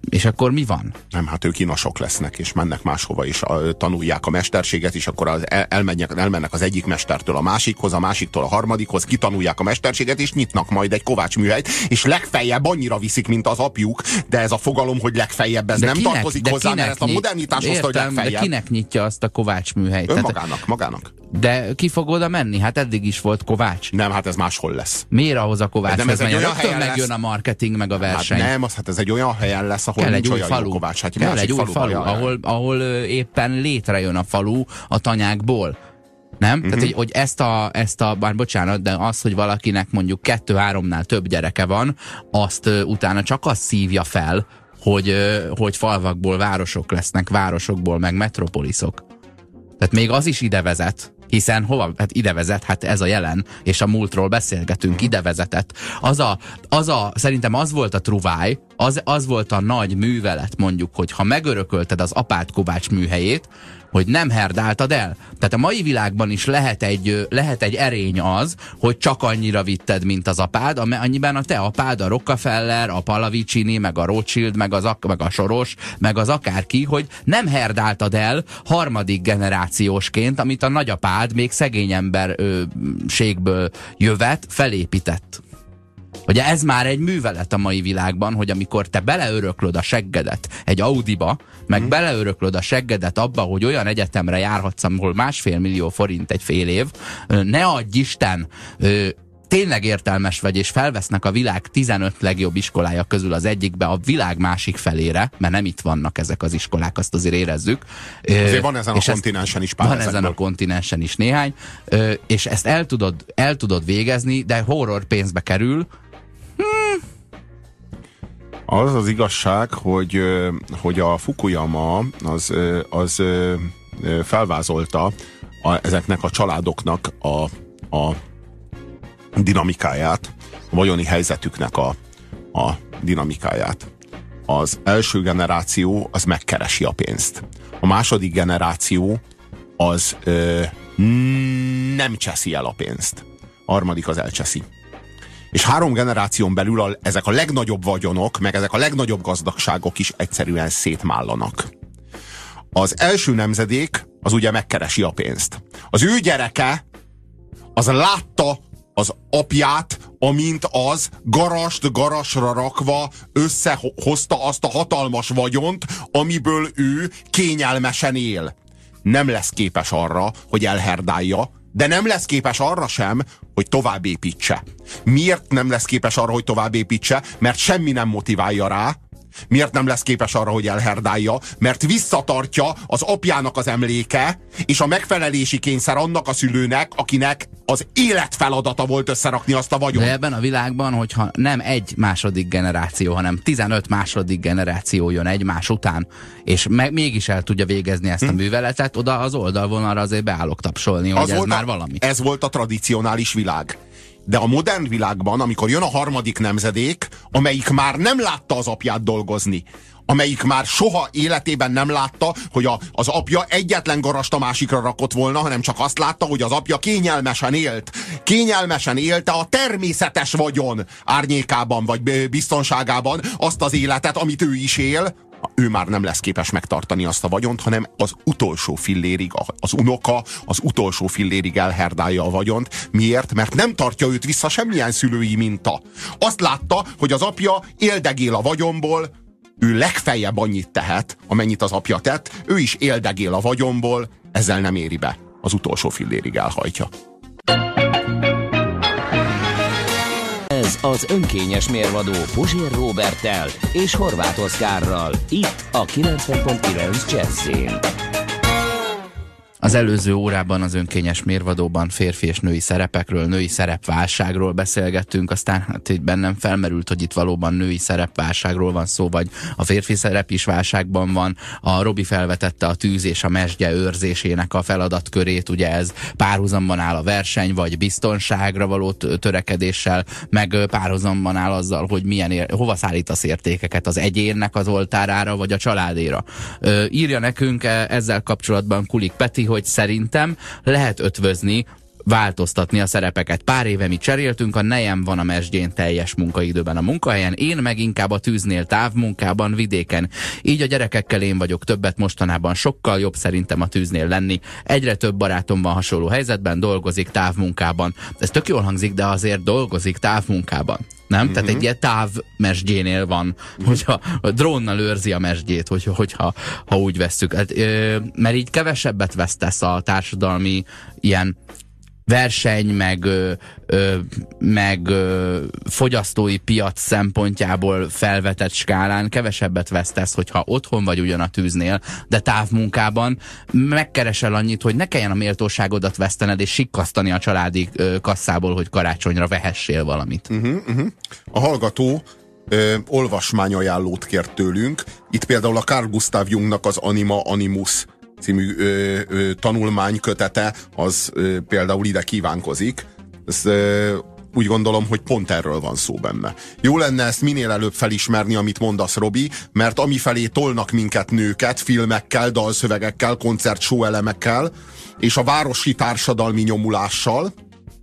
és akkor mi van? Nem, hát ők inasok lesznek, és mennek máshova, és a, tanulják a mesterséget, és akkor az, el, elmennek, elmennek az egyik mestertől a másikhoz, a másiktól a harmadikhoz, kitanulják a mesterséget, és nyitnak majd egy Kovács műhelyt, és legfeljebb annyira viszik, mint az apjuk, de ez a fogalom, hogy legfeljebb, ez de nem kinek, tartozik hozzá, mert ezt a modernitás hozta, hogy legfeljebb. De kinek nyitja azt a Kovács műhelyt? Önmagának, Tehát, magának. De ki fog oda menni? Hát eddig is volt Kovács. Nem, hát ez máshol lesz. Miért ahhoz a Kovács? Nem, ez egy olyan helyen megjön lesz. a marketing, meg a verseny. Hát nem, az, hát ez egy olyan helyen lesz, ahol Kell nincs egy új falu. Kovács. Hát Kell egy új falu, falu ahol, ahol éppen létrejön a falu a tanyákból. Nem? Uh-huh. Tehát, hogy, hogy ezt a, ezt a, bár bocsánat, de az, hogy valakinek mondjuk kettő-háromnál több gyereke van, azt uh, utána csak azt szívja fel, hogy, uh, hogy falvakból városok lesznek, városokból meg metropoliszok. Tehát még az is ide vezet, hiszen hova? Hát ide vezet, hát ez a jelen, és a múltról beszélgetünk, ide vezetett. Az a, az a, szerintem az volt a truváj, az, az volt a nagy művelet mondjuk, hogy ha megörökölted az apát Kovács műhelyét, hogy nem herdáltad el. Tehát a mai világban is lehet egy, lehet egy erény az, hogy csak annyira vitted, mint az apád, annyiben a te apád, a Rockefeller, a Palavicini, meg a Rothschild, meg, az, meg a Soros, meg az akárki, hogy nem herdáltad el harmadik generációsként, amit a nagyapád még szegény emberségből jövet, felépített. Ugye ez már egy művelet a mai világban, hogy amikor te beleöröklöd a seggedet egy Audiba, meg hmm. beleöröklöd a seggedet abba, hogy olyan egyetemre járhatsz, ahol másfél millió forint egy fél év, ne adj Isten, tényleg értelmes vagy, és felvesznek a világ 15 legjobb iskolája közül az egyikbe a világ másik felére, mert nem itt vannak ezek az iskolák, azt azért érezzük. Azért van ezen a kontinensen is pár Van ezen a kontinensen is néhány, és ezt el tudod, el tudod végezni, de horror pénzbe kerül. Az az igazság, hogy, hogy a Fukuyama az, az felvázolta a, ezeknek a családoknak a, a dinamikáját, a vagyoni helyzetüknek a, a dinamikáját. Az első generáció az megkeresi a pénzt. A második generáció az ö, nem cseszi el a pénzt. A harmadik az elcseszi és három generáción belül a, ezek a legnagyobb vagyonok, meg ezek a legnagyobb gazdagságok is egyszerűen szétmállanak. Az első nemzedék az ugye megkeresi a pénzt. Az ő gyereke az látta az apját, amint az garast garasra rakva összehozta azt a hatalmas vagyont, amiből ő kényelmesen él. Nem lesz képes arra, hogy elherdálja, de nem lesz képes arra sem, hogy tovább építse. Miért nem lesz képes arra, hogy tovább építse? Mert semmi nem motiválja rá, Miért nem lesz képes arra, hogy elherdálja? Mert visszatartja az apjának az emléke, és a megfelelési kényszer annak a szülőnek, akinek az élet feladata volt összerakni azt a vagyont. De ebben a világban, hogyha nem egy második generáció, hanem 15 második generáció jön egymás után, és meg, mégis el tudja végezni ezt a hm. műveletet, oda az oldalvonalra azért beállok tapsolni, hogy az ez már a, valami. Ez volt a tradicionális világ. De a modern világban, amikor jön a harmadik nemzedék, amelyik már nem látta az apját dolgozni, amelyik már soha életében nem látta, hogy a, az apja egyetlen garast a másikra rakott volna, hanem csak azt látta, hogy az apja kényelmesen élt. Kényelmesen élte a természetes vagyon árnyékában, vagy biztonságában azt az életet, amit ő is él, ő már nem lesz képes megtartani azt a vagyont, hanem az utolsó fillérig, az unoka az utolsó fillérig elherdálja a vagyont. Miért? Mert nem tartja őt vissza semmilyen szülői minta. Azt látta, hogy az apja éldegél a vagyomból, ő legfeljebb annyit tehet, amennyit az apja tett, ő is éldegél a vagyomból, ezzel nem éri be. Az utolsó fillérig elhajtja. Az önkényes mérvadó Puzsér Robertel és Horváth Oszkárral. Itt a 90.9 Jazzin. Az előző órában az önkényes mérvadóban férfi és női szerepekről, női szerepválságról beszélgettünk, aztán hát így bennem felmerült, hogy itt valóban női szerepválságról van szó, vagy a férfi szerep is válságban van. A Robi felvetette a tűz és a mesdje őrzésének a feladatkörét, ugye ez párhuzamban áll a verseny, vagy biztonságra való törekedéssel, meg párhuzamban áll azzal, hogy milyen ér- hova szállítasz értékeket az egyénnek az oltárára, vagy a családéra. Ö, írja nekünk e, ezzel kapcsolatban Kulik Peti, hogy szerintem lehet ötvözni változtatni a szerepeket. Pár éve mi cseréltünk, a nejem van a mesdjén teljes munkaidőben a munkahelyen, én meg inkább a tűznél távmunkában, vidéken. Így a gyerekekkel én vagyok többet mostanában, sokkal jobb szerintem a tűznél lenni. Egyre több barátom van hasonló helyzetben, dolgozik távmunkában. Ez tök jól hangzik, de azért dolgozik távmunkában. Nem? Mm-hmm. Tehát egy ilyen távmesdjénél van, mm-hmm. hogyha a drónnal őrzi a mesdjét, hogy, hogyha ha úgy vesszük. Hát, ö, mert így kevesebbet vesztesz a társadalmi ilyen verseny, meg, ö, ö, meg ö, fogyasztói piac szempontjából felvetett skálán kevesebbet vesztesz, hogyha otthon vagy ugyan a tűznél, de távmunkában megkeresel annyit, hogy ne kelljen a méltóságodat vesztened és sikkasztani a családi ö, kasszából, hogy karácsonyra vehessél valamit. Uh-huh, uh-huh. A hallgató ö, olvasmányajánlót kért tőlünk. Itt például a Carl Gustav Jungnak az Anima Animus című ö, ö, tanulmány kötete, az ö, például ide kívánkozik. Ez ö, úgy gondolom, hogy pont erről van szó benne. Jó lenne ezt minél előbb felismerni, amit mondasz, Robi, mert amifelé tolnak minket nőket, filmekkel, dalszövegekkel, koncertshow elemekkel, és a városi társadalmi nyomulással,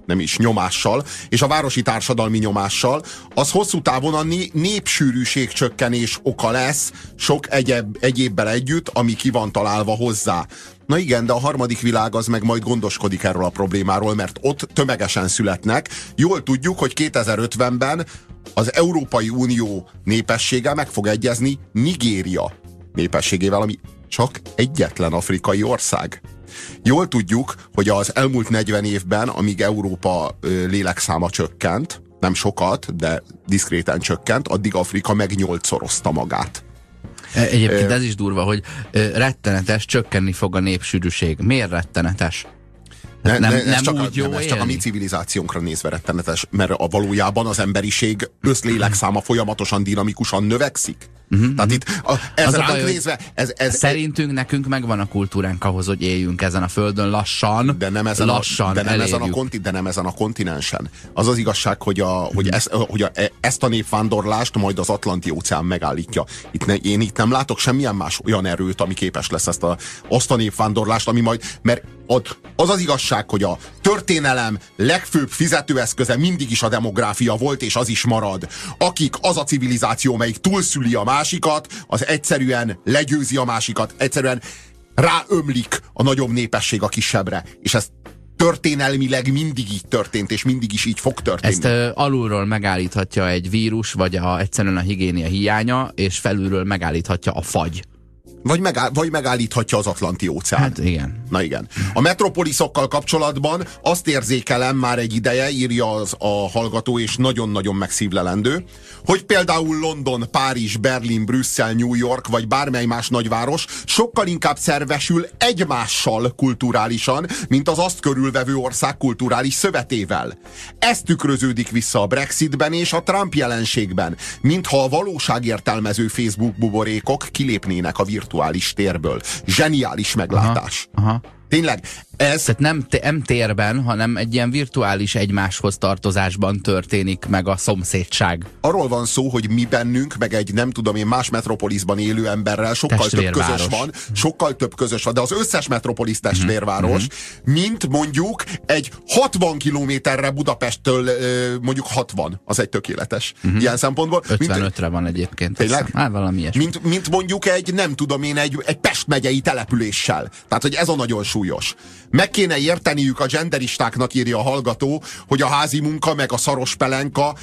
nem is nyomással, és a városi társadalmi nyomással, az hosszú távon a népsűrűség csökkenés oka lesz, sok egyéb, egyébbel együtt, ami ki van találva hozzá. Na igen, de a harmadik világ az meg majd gondoskodik erről a problémáról, mert ott tömegesen születnek. Jól tudjuk, hogy 2050-ben az Európai Unió népessége meg fog egyezni Nigéria népességével, ami csak egyetlen afrikai ország. Jól tudjuk, hogy az elmúlt 40 évben, amíg Európa lélekszáma csökkent, nem sokat, de diszkréten csökkent, addig Afrika meg nyolcszorozta magát. E, egyébként ez is durva, hogy rettenetes, csökkenni fog a népsűrűség. Miért rettenetes? Ne, nem, ne, nem csak, úgy a, jó nem, ez csak a mi civilizációnkra nézve rettenetes, mert a valójában az emberiség összlélekszáma folyamatosan dinamikusan növekszik. Uh-huh. Tehát itt a, ez az ránk baj, nézve... Ez, ez, szerintünk ez, nekünk megvan a kultúránk ahhoz, hogy éljünk ezen a földön lassan, de nem ezen lassan a, de nem ezen a, konti, de nem ezen a kontinensen. Az az igazság, hogy, a, hogy, ez, hogy a, e- ezt a népvándorlást majd az Atlanti óceán megállítja. Itt ne, én itt nem látok semmilyen más olyan erőt, ami képes lesz ezt a, azt a népvándorlást, ami majd, mert az az igazság, hogy a történelem legfőbb fizetőeszköze mindig is a demográfia volt, és az is marad. Akik az a civilizáció, melyik túlszüli a másikat, az egyszerűen legyőzi a másikat, egyszerűen ráömlik a nagyobb népesség a kisebbre. És ez történelmileg mindig így történt, és mindig is így fog történni. Ezt uh, alulról megállíthatja egy vírus, vagy a, egyszerűen a higiénia hiánya, és felülről megállíthatja a fagy. Vagy, megáll, vagy megállíthatja az Atlanti óceán. Hát igen. Na igen. A metropoliszokkal kapcsolatban azt érzékelem már egy ideje, írja az a hallgató, és nagyon-nagyon megszívlelendő, hogy például London, Párizs, Berlin, Brüsszel, New York, vagy bármely más nagyváros sokkal inkább szervesül egymással kulturálisan, mint az azt körülvevő ország kulturális szövetével. Ez tükröződik vissza a Brexitben és a Trump jelenségben, mintha a valóságértelmező Facebook buborékok kilépnének a virtuális virtuális térből. Zseniális meglátás. Aha, aha. Tényleg, ez... Tehát nem, nem térben, hanem egy ilyen virtuális egymáshoz tartozásban történik meg a szomszédság. Arról van szó, hogy mi bennünk, meg egy nem tudom én más metropoliszban élő emberrel sokkal több közös van, sokkal több közös van, de az összes metropolis testvérváros, mm-hmm. mint mondjuk egy 60 kilométerre Budapesttől mondjuk 60, az egy tökéletes mm-hmm. ilyen szempontból. 55-re van egyébként. Tényleg? Hát valami ilyesmi. Mint, mint mondjuk egy, nem tudom én, egy, egy Pest megyei településsel. Tehát, hogy ez a nagyon súlyos. Meg kéne érteniük a genderistáknak, írja a hallgató, hogy a házi munka meg a szaros pelenka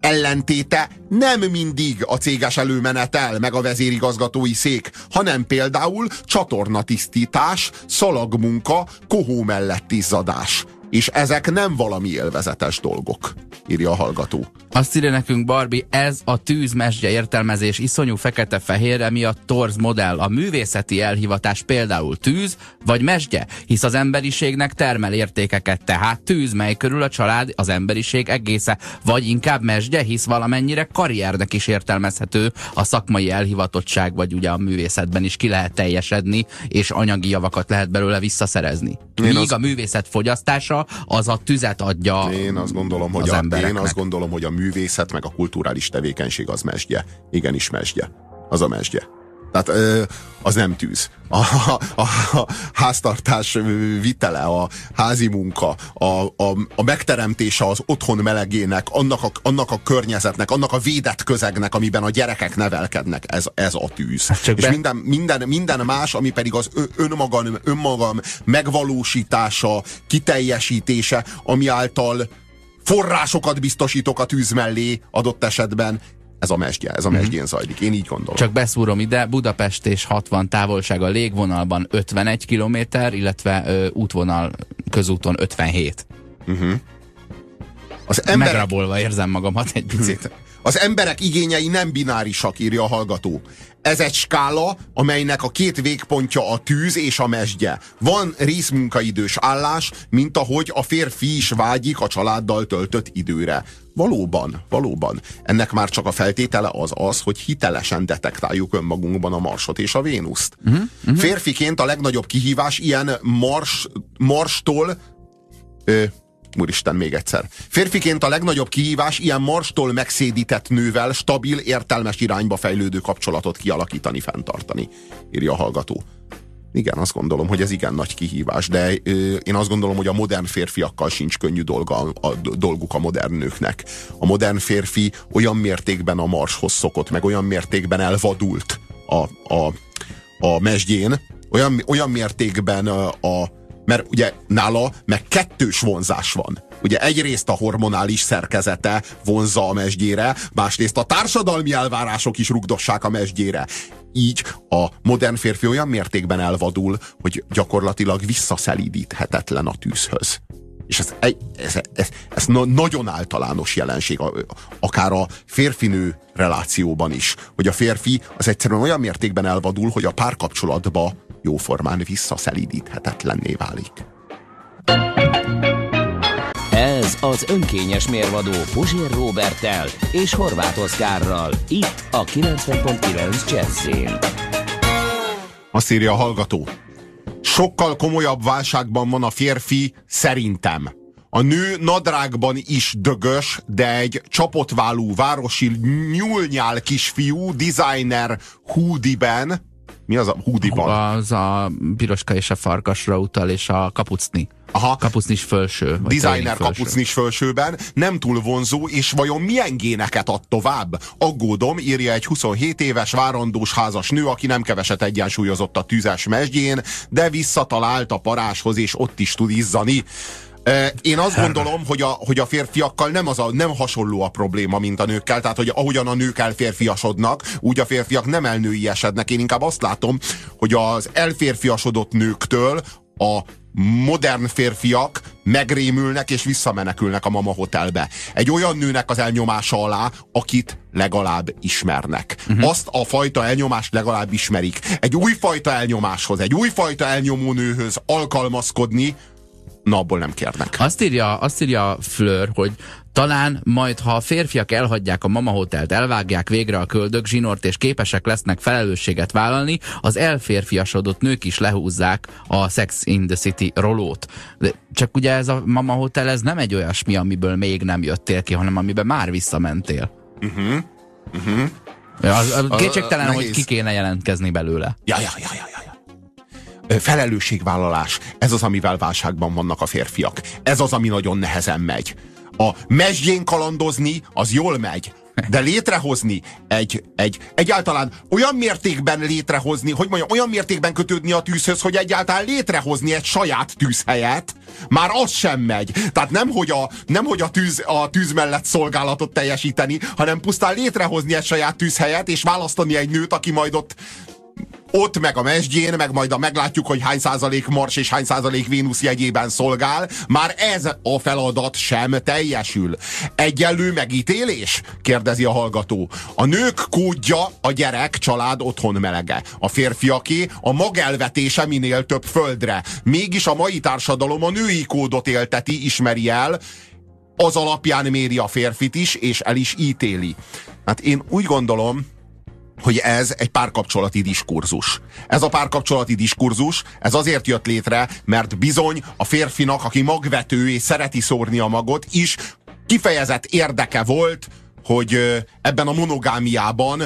ellentéte nem mindig a céges előmenetel, meg a vezérigazgatói szék, hanem például csatornatisztítás, szalagmunka, kohó mellett izzadás. És ezek nem valami élvezetes dolgok, írja a hallgató. Azt írja nekünk Barbie, ez a tűzmesdje értelmezés iszonyú fekete-fehérre miatt torz modell. A művészeti elhivatás például tűz vagy mesdje, hisz az emberiségnek termel értékeket, tehát tűz, mely körül a család az emberiség egésze, vagy inkább mesdje, hisz valamennyire karriernek is értelmezhető a szakmai elhivatottság, vagy ugye a művészetben is ki lehet teljesedni, és anyagi javakat lehet belőle visszaszerezni. Én Míg az... a művészet fogyasztása az a tüzet adja Én azt gondolom, hogy a, én azt gondolom, hogy a művészet meg a kulturális tevékenység az mesdje. Igenis mesdje. Az a mesdje. Tehát az nem tűz. A, a, a, a háztartás vitele, a házi munka, a, a, a megteremtése az otthon melegének, annak a, annak a környezetnek, annak a védett közegnek, amiben a gyerekek nevelkednek, ez, ez a tűz. Hát csak És be... minden, minden, minden más, ami pedig az önmagam, önmagam megvalósítása, kiteljesítése, ami által forrásokat biztosítok a tűz mellé adott esetben. Ez a mesdje, ez a mesdjén mhm. zajlik. Én így gondolom. Csak beszúrom ide, Budapest és 60 távolság a légvonalban 51 km, illetve ö, útvonal közúton 57. Uh-huh. Az emberek... Megrabolva érzem magamat egy picit. Az emberek igényei nem binárisak, írja a hallgató. Ez egy skála, amelynek a két végpontja a tűz és a mesdje. Van részmunkaidős állás, mint ahogy a férfi is vágyik a családdal töltött időre. Valóban, valóban. Ennek már csak a feltétele az az, hogy hitelesen detektáljuk önmagunkban a Marsot és a Vénuszt. Uh-huh, uh-huh. Férfiként a legnagyobb kihívás ilyen Mars, Marstól ö, Úristen, még egyszer. Férfiként a legnagyobb kihívás ilyen marstól megszédített nővel stabil, értelmes irányba fejlődő kapcsolatot kialakítani, fenntartani, írja a hallgató. Igen, azt gondolom, hogy ez igen nagy kihívás, de ö, én azt gondolom, hogy a modern férfiakkal sincs könnyű dolga, a, dolguk a modern nőknek. A modern férfi olyan mértékben a marshoz szokott, meg olyan mértékben elvadult a, a, a mesdjén, olyan, olyan mértékben a, a mert ugye nála meg kettős vonzás van. Ugye egyrészt a hormonális szerkezete vonzza a mesdjére, másrészt a társadalmi elvárások is rugdossák a mesdjére. Így a modern férfi olyan mértékben elvadul, hogy gyakorlatilag visszaszelídíthetetlen a tűzhöz. És ez, ez, ez, ez nagyon általános jelenség, akár a férfinő relációban is, hogy a férfi az egyszerűen olyan mértékben elvadul, hogy a párkapcsolatba jóformán visszaszelídíthetetlenné válik. Ez az önkényes mérvadó Puzsér Robertel és Horváth Oszkárral. Itt a 90.9 Jazzin. Azt írja a hallgató. Sokkal komolyabb válságban van a férfi, szerintem. A nő nadrágban is dögös, de egy csapotválú városi nyúlnyál kisfiú designer hoodie-ben mi az a húdiban? Az a piroska és a farkasra utal, és a kapucni. Aha. Kapucnis fölső. Designer kapucnis fölsőben nem túl vonzó, és vajon milyen géneket ad tovább? Aggódom, írja egy 27 éves várandós házas nő, aki nem keveset egyensúlyozott a tüzes mesdjén, de visszatalált a paráshoz, és ott is tud izzani. Én azt gondolom, hogy a, hogy a férfiakkal nem, az a, nem hasonló a probléma, mint a nőkkel. Tehát, hogy ahogyan a nők elférfiasodnak, úgy a férfiak nem elnőiesednek. Én inkább azt látom, hogy az elférfiasodott nőktől a modern férfiak megrémülnek és visszamenekülnek a mama hotelbe. Egy olyan nőnek az elnyomása alá, akit legalább ismernek. Uh-huh. Azt a fajta elnyomást legalább ismerik. Egy újfajta elnyomáshoz, egy újfajta elnyomó nőhöz alkalmazkodni na abból nem kérnek. Azt írja, azt írja Fleur, hogy talán majd, ha a férfiak elhagyják a mama hotelt, elvágják végre a köldök zsinort, és képesek lesznek felelősséget vállalni, az elférfiasodott nők is lehúzzák a Sex in the City rolót. De csak ugye ez a mama hotel, ez nem egy olyasmi, amiből még nem jöttél ki, hanem amiben már visszamentél. Uh-huh. Uh-huh. Az, az kétségtelen, az, hogy ki kéne jelentkezni belőle. Ja, ja, ja, ja, ja felelősségvállalás. Ez az, amivel válságban vannak a férfiak. Ez az, ami nagyon nehezen megy. A mesdjén kalandozni, az jól megy. De létrehozni egy, egy, egyáltalán olyan mértékben létrehozni, hogy mondjam, olyan mértékben kötődni a tűzhöz, hogy egyáltalán létrehozni egy saját tűzhelyet, már az sem megy. Tehát nem, hogy a, nem, hogy a, tűz, a tűz mellett szolgálatot teljesíteni, hanem pusztán létrehozni egy saját tűzhelyet, és választani egy nőt, aki majd ott ott meg a mesdjén, meg majd a meglátjuk, hogy hány százalék Mars és hány százalék Vénusz jegyében szolgál, már ez a feladat sem teljesül. Egyenlő megítélés? kérdezi a hallgató. A nők kódja a gyerek, család, otthon melege. A férfiaké a magelvetése minél több földre. Mégis a mai társadalom a női kódot élteti, ismeri el, az alapján méri a férfit is, és el is ítéli. Hát én úgy gondolom, hogy ez egy párkapcsolati diskurzus. Ez a párkapcsolati diskurzus, ez azért jött létre, mert bizony a férfinak, aki magvető és szereti szórni a magot, is kifejezett érdeke volt, hogy ebben a monogámiában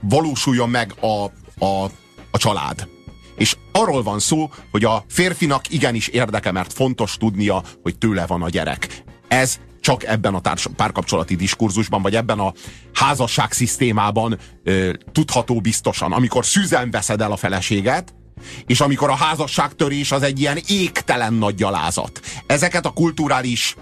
valósuljon meg a, a, a család. És arról van szó, hogy a férfinak igenis érdeke, mert fontos tudnia, hogy tőle van a gyerek. Ez csak ebben a társ, párkapcsolati diskurzusban, vagy ebben a házasság szisztémában ö, tudható biztosan. Amikor szüzen veszed el a feleséget, és amikor a házasságtörés az egy ilyen égtelen nagy gyalázat. Ezeket a kulturális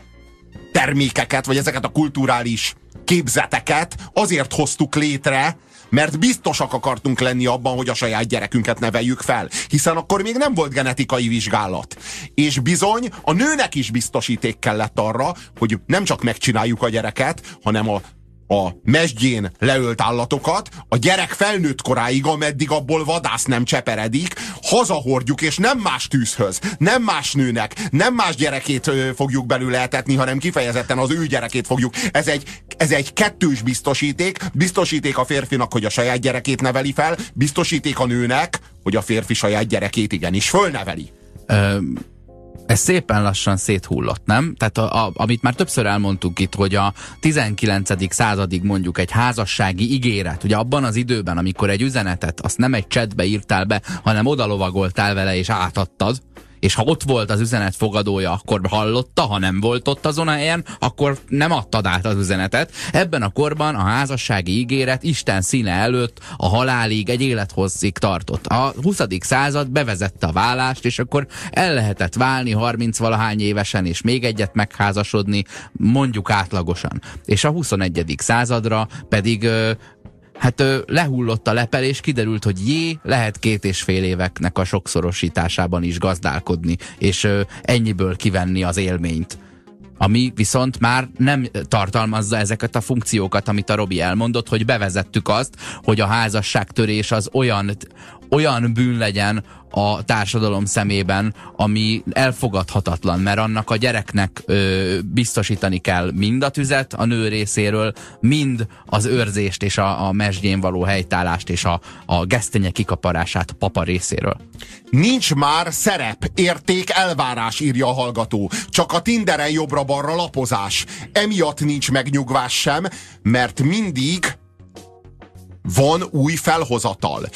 termékeket, vagy ezeket a kulturális képzeteket azért hoztuk létre, mert biztosak akartunk lenni abban, hogy a saját gyerekünket neveljük fel. Hiszen akkor még nem volt genetikai vizsgálat. És bizony a nőnek is biztosíték kellett arra, hogy nem csak megcsináljuk a gyereket, hanem a a mesdjén leölt állatokat, a gyerek felnőtt koráig, ameddig abból vadász nem cseperedik, hazahordjuk, és nem más tűzhöz, nem más nőnek, nem más gyerekét fogjuk belőle etetni, hanem kifejezetten az ő gyerekét fogjuk. Ez egy, ez egy kettős biztosíték. Biztosíték a férfinak, hogy a saját gyerekét neveli fel, biztosíték a nőnek, hogy a férfi saját gyerekét igenis fölneveli. Um ez szépen lassan széthullott, nem? Tehát a, a, amit már többször elmondtuk itt, hogy a 19. századig mondjuk egy házassági ígéret, ugye abban az időben, amikor egy üzenetet azt nem egy chatbe írtál be, hanem odalovagoltál vele és átadtad, és ha ott volt az üzenet fogadója, akkor hallotta, ha nem volt ott azon a helyen, akkor nem adtad át az üzenetet. Ebben a korban a házassági ígéret Isten színe előtt a halálig egy élethosszig tartott. A 20. század bevezette a vállást, és akkor el lehetett válni 30 valahány évesen, és még egyet megházasodni, mondjuk átlagosan. És a 21. századra pedig hát ö, lehullott a lepel, és kiderült, hogy jé, lehet két és fél éveknek a sokszorosításában is gazdálkodni, és ennyiből kivenni az élményt. Ami viszont már nem tartalmazza ezeket a funkciókat, amit a Robi elmondott, hogy bevezettük azt, hogy a házasságtörés az olyan, olyan bűn legyen a társadalom szemében, ami elfogadhatatlan, mert annak a gyereknek ö, biztosítani kell mind a tüzet a nő részéről, mind az őrzést és a, a mesdjén való helytállást és a, a gesztenye kikaparását a papa részéről. Nincs már szerep, érték, elvárás, írja a hallgató. Csak a Tinderen jobbra-balra lapozás. Emiatt nincs megnyugvás sem, mert mindig van új felhozatal.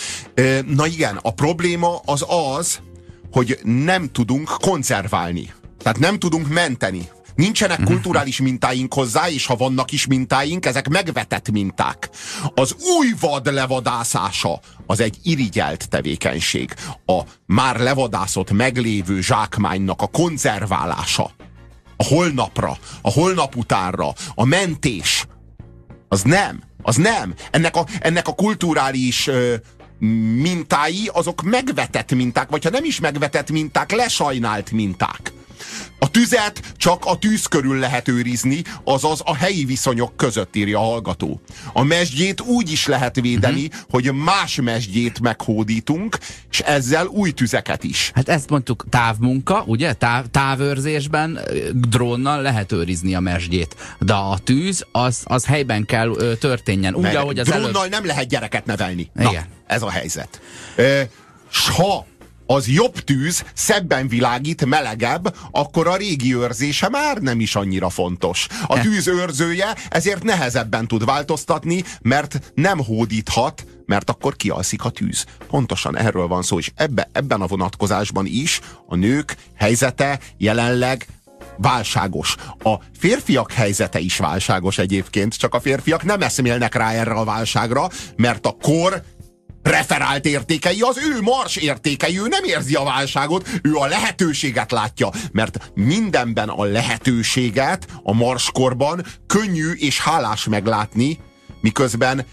Na igen, a probléma az az, hogy nem tudunk konzerválni. Tehát nem tudunk menteni. Nincsenek mhm. kulturális mintáink hozzá, és ha vannak is mintáink, ezek megvetett minták. Az új vad levadászása az egy irigyelt tevékenység. A már levadászott meglévő zsákmánynak a konzerválása. A holnapra, a holnap utánra, a mentés, az nem. Az nem. Ennek a, ennek a kulturális ö, mintái, azok megvetett minták, vagy ha nem is megvetett minták, lesajnált minták. A tüzet csak a tűz körül lehet őrizni, azaz a helyi viszonyok között írja a hallgató. A mesdjét úgy is lehet védeni, uh-huh. hogy más mesdjét meghódítunk, és ezzel új tüzeket is. Hát ezt mondtuk távmunka, ugye? Táv, távőrzésben drónnal lehet őrizni a mesdjét. De a tűz, az, az helyben kell ö, történjen. Úgy, ahogy az drónnal előbb... nem lehet gyereket nevelni. Igen. Na, ez a helyzet. E, s ha az jobb tűz szebben világít, melegebb, akkor a régi őrzése már nem is annyira fontos. A tűz őrzője ezért nehezebben tud változtatni, mert nem hódíthat, mert akkor kialszik a tűz. Pontosan erről van szó, és ebbe, ebben a vonatkozásban is a nők helyzete jelenleg válságos. A férfiak helyzete is válságos egyébként, csak a férfiak nem eszmélnek rá erre a válságra, mert a kor referált értékei, az ő mars értékei, ő nem érzi a válságot, ő a lehetőséget látja, mert mindenben a lehetőséget a marskorban könnyű és hálás meglátni, miközben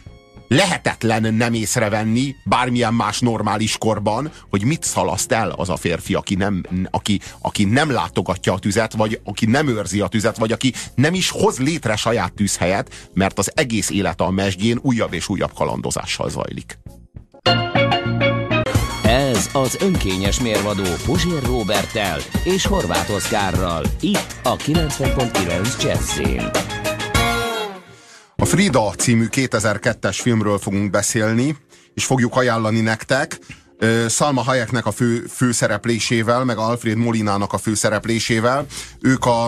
lehetetlen nem észrevenni bármilyen más normális korban, hogy mit szalaszt el az a férfi, aki nem, aki, aki nem látogatja a tüzet, vagy aki nem őrzi a tüzet, vagy aki nem is hoz létre saját tűzhelyet, mert az egész élete a mesdjén újabb és újabb kalandozással zajlik. Ez az önkényes mérvadó Puzsér Robertel és Horváth Oszkárral. Itt a 90.9 Jazzin. A Frida című 2002-es filmről fogunk beszélni, és fogjuk ajánlani nektek. Salma Hayeknek a fő, főszereplésével, meg Alfred Molinának a főszereplésével. Ők a,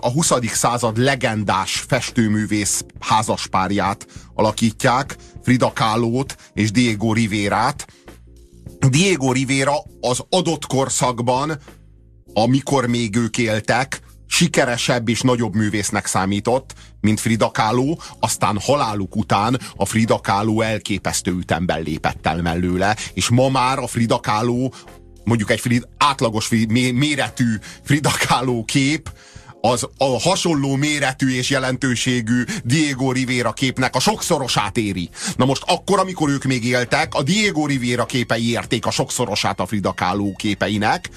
a 20. század legendás festőművész házaspárját alakítják, Frida Kahlo-t és Diego Rivérát. Diego Rivera az adott korszakban, amikor még ők éltek, sikeresebb és nagyobb művésznek számított, mint Frida Kahlo, aztán haláluk után a Frida Kahlo elképesztő ütemben lépett el mellőle, és ma már a Frida Kahlo mondjuk egy Frida, átlagos méretű Frida Kahlo kép, az a hasonló méretű és jelentőségű Diego Rivera képnek a sokszorosát éri. Na most akkor, amikor ők még éltek, a Diego Rivera képei érték a sokszorosát a Frida Kahlo képeinek.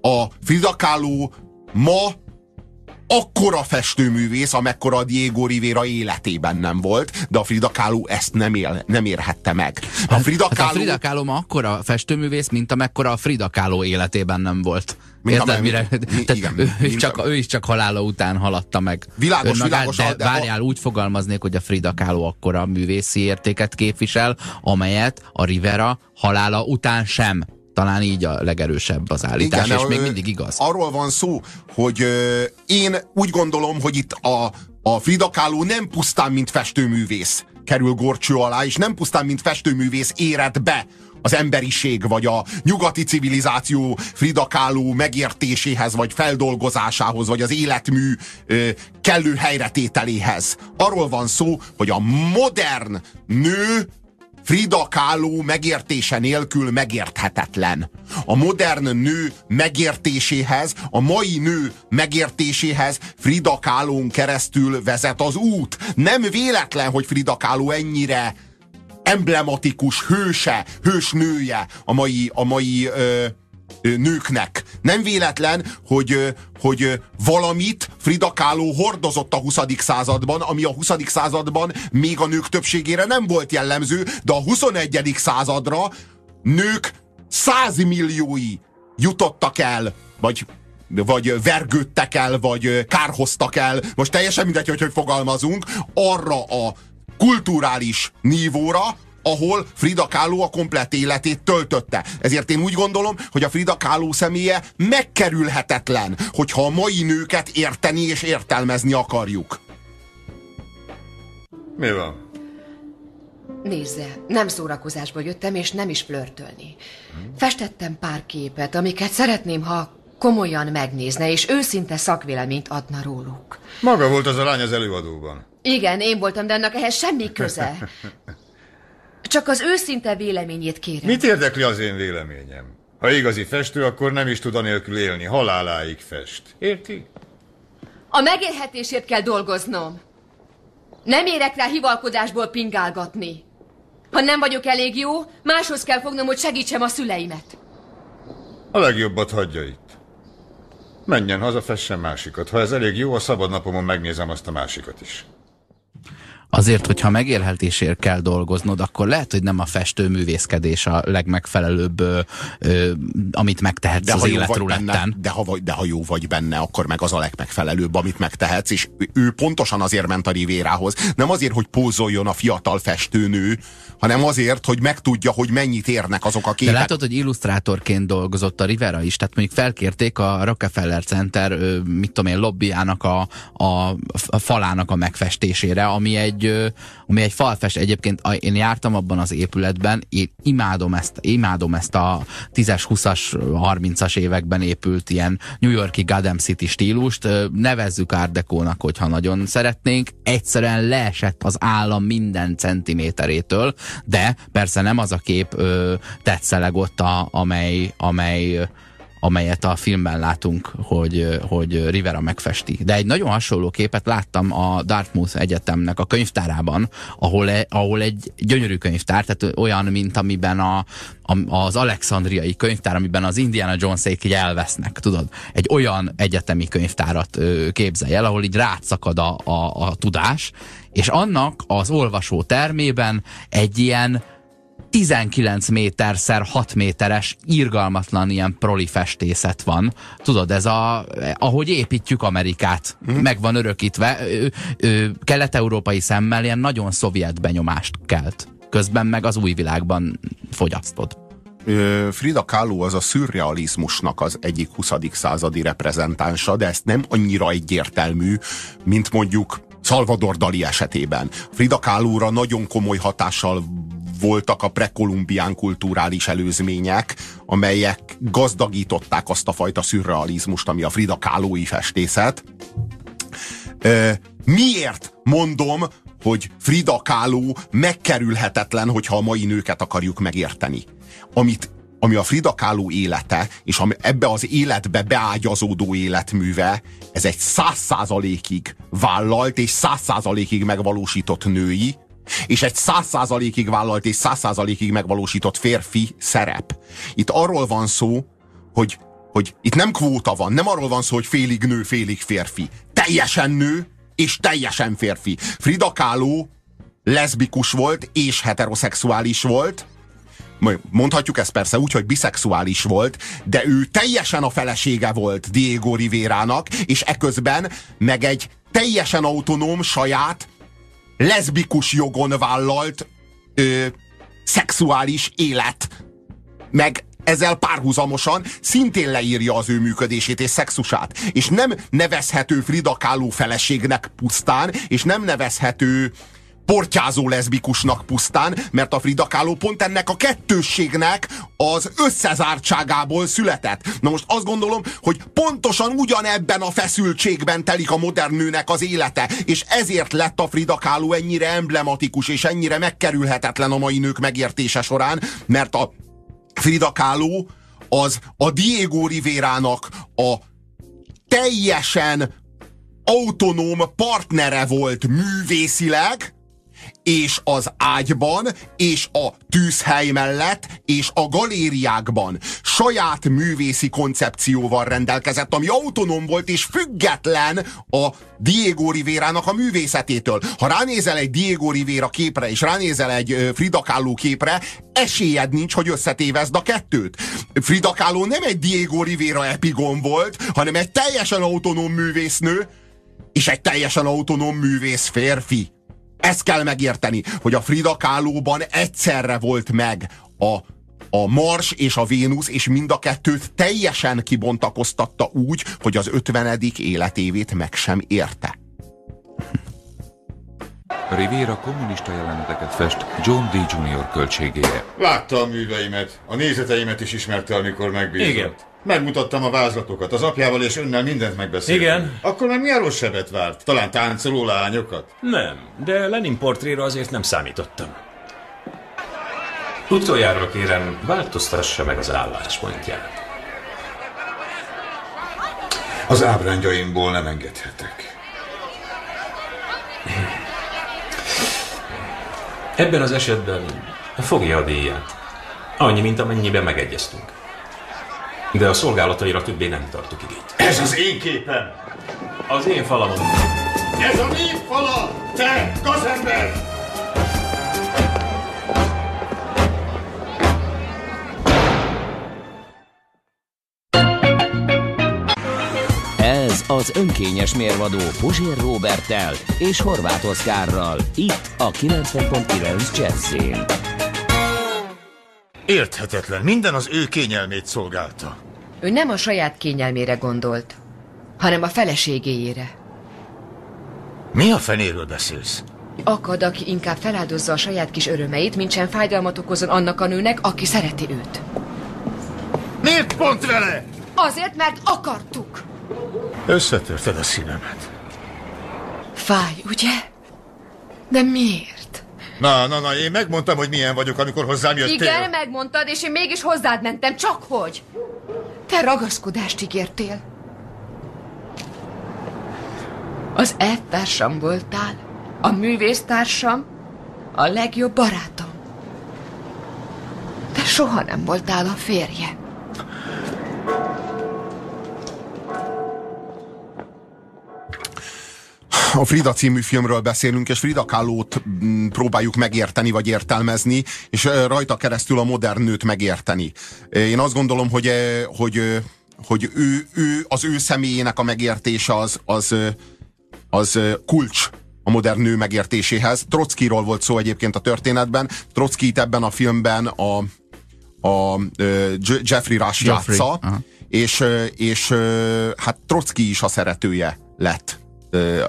A Frida Kahlo ma akkora festőművész, amekkora a Diego Rivera életében nem volt, de a Frida Kahlo ezt nem, él, nem érhette meg. A Frida, Kahlo... hát a Frida Kahlo ma akkora festőművész, mint amekkora a Frida Kahlo életében nem volt. Érted, mire? Mi, igen, ő, ő, csak, ő is csak halála után haladta meg. Világos, világos. De, de várjál, a... úgy fogalmaznék, hogy a Frida Kahlo akkora művészi értéket képvisel, amelyet a Rivera halála után sem talán így a legerősebb az állítás, Igen, és még mindig igaz. Arról van szó, hogy ö, én úgy gondolom, hogy itt a, a Frida Kahlo nem pusztán, mint festőművész kerül gorcső alá, és nem pusztán, mint festőművész éred be az emberiség, vagy a nyugati civilizáció Frida Kahlo megértéséhez, vagy feldolgozásához, vagy az életmű ö, kellő helyretételéhez. Arról van szó, hogy a modern nő Frida Kahlo megértése nélkül megérthetetlen. A modern nő megértéséhez, a mai nő megértéséhez Frida Kahlo keresztül vezet az út. Nem véletlen, hogy Frida Kahlo ennyire emblematikus hőse, hősnője a mai, a mai ö, nőknek. Nem véletlen, hogy, hogy valamit Frida Kahlo hordozott a 20. században, ami a 20. században még a nők többségére nem volt jellemző, de a 21. századra nők százmilliói jutottak el, vagy vagy vergődtek el, vagy kárhoztak el, most teljesen mindegy, hogy hogy fogalmazunk, arra a kulturális nívóra, ahol Frida Kahlo a komplett életét töltötte. Ezért én úgy gondolom, hogy a Frida Kahlo személye megkerülhetetlen, hogyha a mai nőket érteni és értelmezni akarjuk. Mi van? Nézze, nem szórakozásba jöttem, és nem is flörtölni. Festettem pár képet, amiket szeretném, ha komolyan megnézne, és őszinte szakvéleményt adna róluk. Maga volt az a lány az előadóban. Igen, én voltam, de ennek ehhez semmi köze. Csak az őszinte véleményét kérem. Mit érdekli az én véleményem? Ha igazi festő, akkor nem is tud anélkül élni. Haláláig fest. Érti? A megélhetésért kell dolgoznom. Nem érek rá hivalkodásból pingálgatni. Ha nem vagyok elég jó, máshoz kell fognom, hogy segítsem a szüleimet. A legjobbat hagyja itt. Menjen haza, fessen másikat. Ha ez elég jó, a szabad napomon megnézem azt a másikat is. Azért, hogyha megélhetésért kell dolgoznod, akkor lehet, hogy nem a festőművészkedés a legmegfelelőbb, ö, ö, amit megtehetsz De az életruletten. de, ha, de ha jó vagy benne, akkor meg az a legmegfelelőbb, amit megtehetsz, és ő pontosan azért ment a Rivérához. Nem azért, hogy pózoljon a fiatal festőnő, hanem azért, hogy megtudja, hogy mennyit érnek azok a De képek. látod, hogy illusztrátorként dolgozott a Rivera is, tehát mondjuk felkérték a Rockefeller Center, mit tudom én, lobbyának a, a, a falának a megfestésére, ami egy, ami egy falfest. Egyébként én jártam abban az épületben, én imádom ezt, imádom ezt a 10-es, 20-as, 30-as években épült ilyen New Yorki Gotham City stílust, nevezzük Art Deco-nak, hogyha nagyon szeretnénk, egyszerűen leesett az állam minden centiméterétől, de persze nem az a kép ö, tetszeleg ott, a, amely, amely amelyet a filmben látunk, hogy, hogy Rivera megfesti. De egy nagyon hasonló képet láttam a Dartmouth Egyetemnek a könyvtárában, ahol, e, ahol egy gyönyörű könyvtár, tehát olyan, mint amiben a, a, az alexandriai könyvtár, amiben az Indiana Jones-ék így elvesznek, tudod? Egy olyan egyetemi könyvtárat ö, képzelj el, ahol így rátszakad a, a, a tudás, és annak az olvasó termében egy ilyen 19 méterszer 6 méteres, irgalmatlan ilyen proli festészet van. Tudod, ez a, ahogy építjük Amerikát, Mhm. meg van örökítve, kelet-európai szemmel ilyen nagyon szovjet benyomást kelt. Közben meg az új világban fogyasztod. Frida Kahlo az a szürrealizmusnak az egyik 20. századi reprezentánsa, de ezt nem annyira egyértelmű, mint mondjuk Salvador Dali esetében. Frida Kahlo-ra nagyon komoly hatással voltak a prekolumbián kulturális előzmények, amelyek gazdagították azt a fajta szürrealizmust, ami a Frida Kahlo-i festészet. Miért mondom, hogy Frida Kahlo megkerülhetetlen, hogyha a mai nőket akarjuk megérteni? Amit ami a Frida Kahlo élete, és ami ebbe az életbe beágyazódó életműve, ez egy száz százalékig vállalt és száz százalékig megvalósított női, és egy száz százalékig vállalt és száz megvalósított férfi szerep. Itt arról van szó, hogy, hogy itt nem kvóta van, nem arról van szó, hogy félig nő, félig férfi. Teljesen nő, és teljesen férfi. Frida Kahlo leszbikus volt, és heteroszexuális volt, Mondhatjuk ezt persze úgy, hogy biszexuális volt, de ő teljesen a felesége volt Diego Rivérának, és eközben meg egy teljesen autonóm, saját, leszbikus jogon vállalt ö, szexuális élet. Meg ezzel párhuzamosan szintén leírja az ő működését és szexusát. És nem nevezhető Frida Kahlo feleségnek pusztán, és nem nevezhető portyázó leszbikusnak pusztán, mert a Frida Kahlo pont ennek a kettősségnek az összezártságából született. Na most azt gondolom, hogy pontosan ugyanebben a feszültségben telik a modern nőnek az élete, és ezért lett a Frida Kahlo ennyire emblematikus és ennyire megkerülhetetlen a mai nők megértése során, mert a Frida Kahlo az a Diego Rivérának a teljesen autonóm partnere volt művészileg, és az ágyban, és a tűzhely mellett, és a galériákban saját művészi koncepcióval rendelkezett, ami autonóm volt és független a Diego Rivérának a művészetétől. Ha ránézel egy Diego Rivera képre, és ránézel egy Frida Kahlo képre, esélyed nincs, hogy összetévezd a kettőt. Frida Kahlo nem egy Diego Rivera epigon volt, hanem egy teljesen autonóm művésznő, és egy teljesen autonóm művész férfi. Ezt kell megérteni, hogy a Frida Kahlo-ban egyszerre volt meg a, a Mars és a Vénusz, és mind a kettőt teljesen kibontakoztatta úgy, hogy az 50. életévét meg sem érte. Rivera kommunista jeleneteket fest John D. Jr. költségére. Látta a műveimet, a nézeteimet is ismerte, amikor megbízott. Igen. Megmutattam a vázlatokat, az apjával és önnel mindent megbeszéltünk. Igen. Akkor meg milyen rossz sebet várt? Talán táncoló lányokat? Nem, de Lenin portréra azért nem számítottam. Utoljára kérem, változtassa meg az álláspontját. Az ábrányjaimból nem engedhetek. Ebben az esetben fogja a díját. Annyi, mint amennyiben megegyeztünk. De a szolgálataira többé nem tartok igényt. Ez az én képem! Az én falamon. Ez a nép fala! Te, gazember! Ez az önkényes mérvadó Puzsér Robertel és Horváth Oszkárral. Itt a 90.9 Jazzin. Érthetetlen, minden az ő kényelmét szolgálta. Ő nem a saját kényelmére gondolt, hanem a feleségéjére. Mi a fenéről beszélsz? Akad, aki inkább feláldozza a saját kis örömeit, mint sem fájdalmat okozon annak a nőnek, aki szereti őt. Miért pont vele? Azért, mert akartuk. Összetörted a színemet. Fáj, ugye? De miért? Na, na, na, én megmondtam, hogy milyen vagyok, amikor hozzám jöttél. Igen, megmondtad, és én mégis hozzád mentem, csak hogy? Te ragaszkodást ígértél. Az elvtársam voltál, a művésztársam, a legjobb barátom. Te soha nem voltál a férje. A Frida című filmről beszélünk, és Frida Kahlo-t mm, próbáljuk megérteni, vagy értelmezni, és rajta keresztül a modern nőt megérteni. Én azt gondolom, hogy, hogy, hogy ő, ő, az ő személyének a megértése az, az, az kulcs a modern nő megértéséhez. Trockiról volt szó egyébként a történetben. Trockit ebben a filmben a, a Jeffrey Rush Jeffrey, játsza, aha. és, és hát Trotsky is a szeretője lett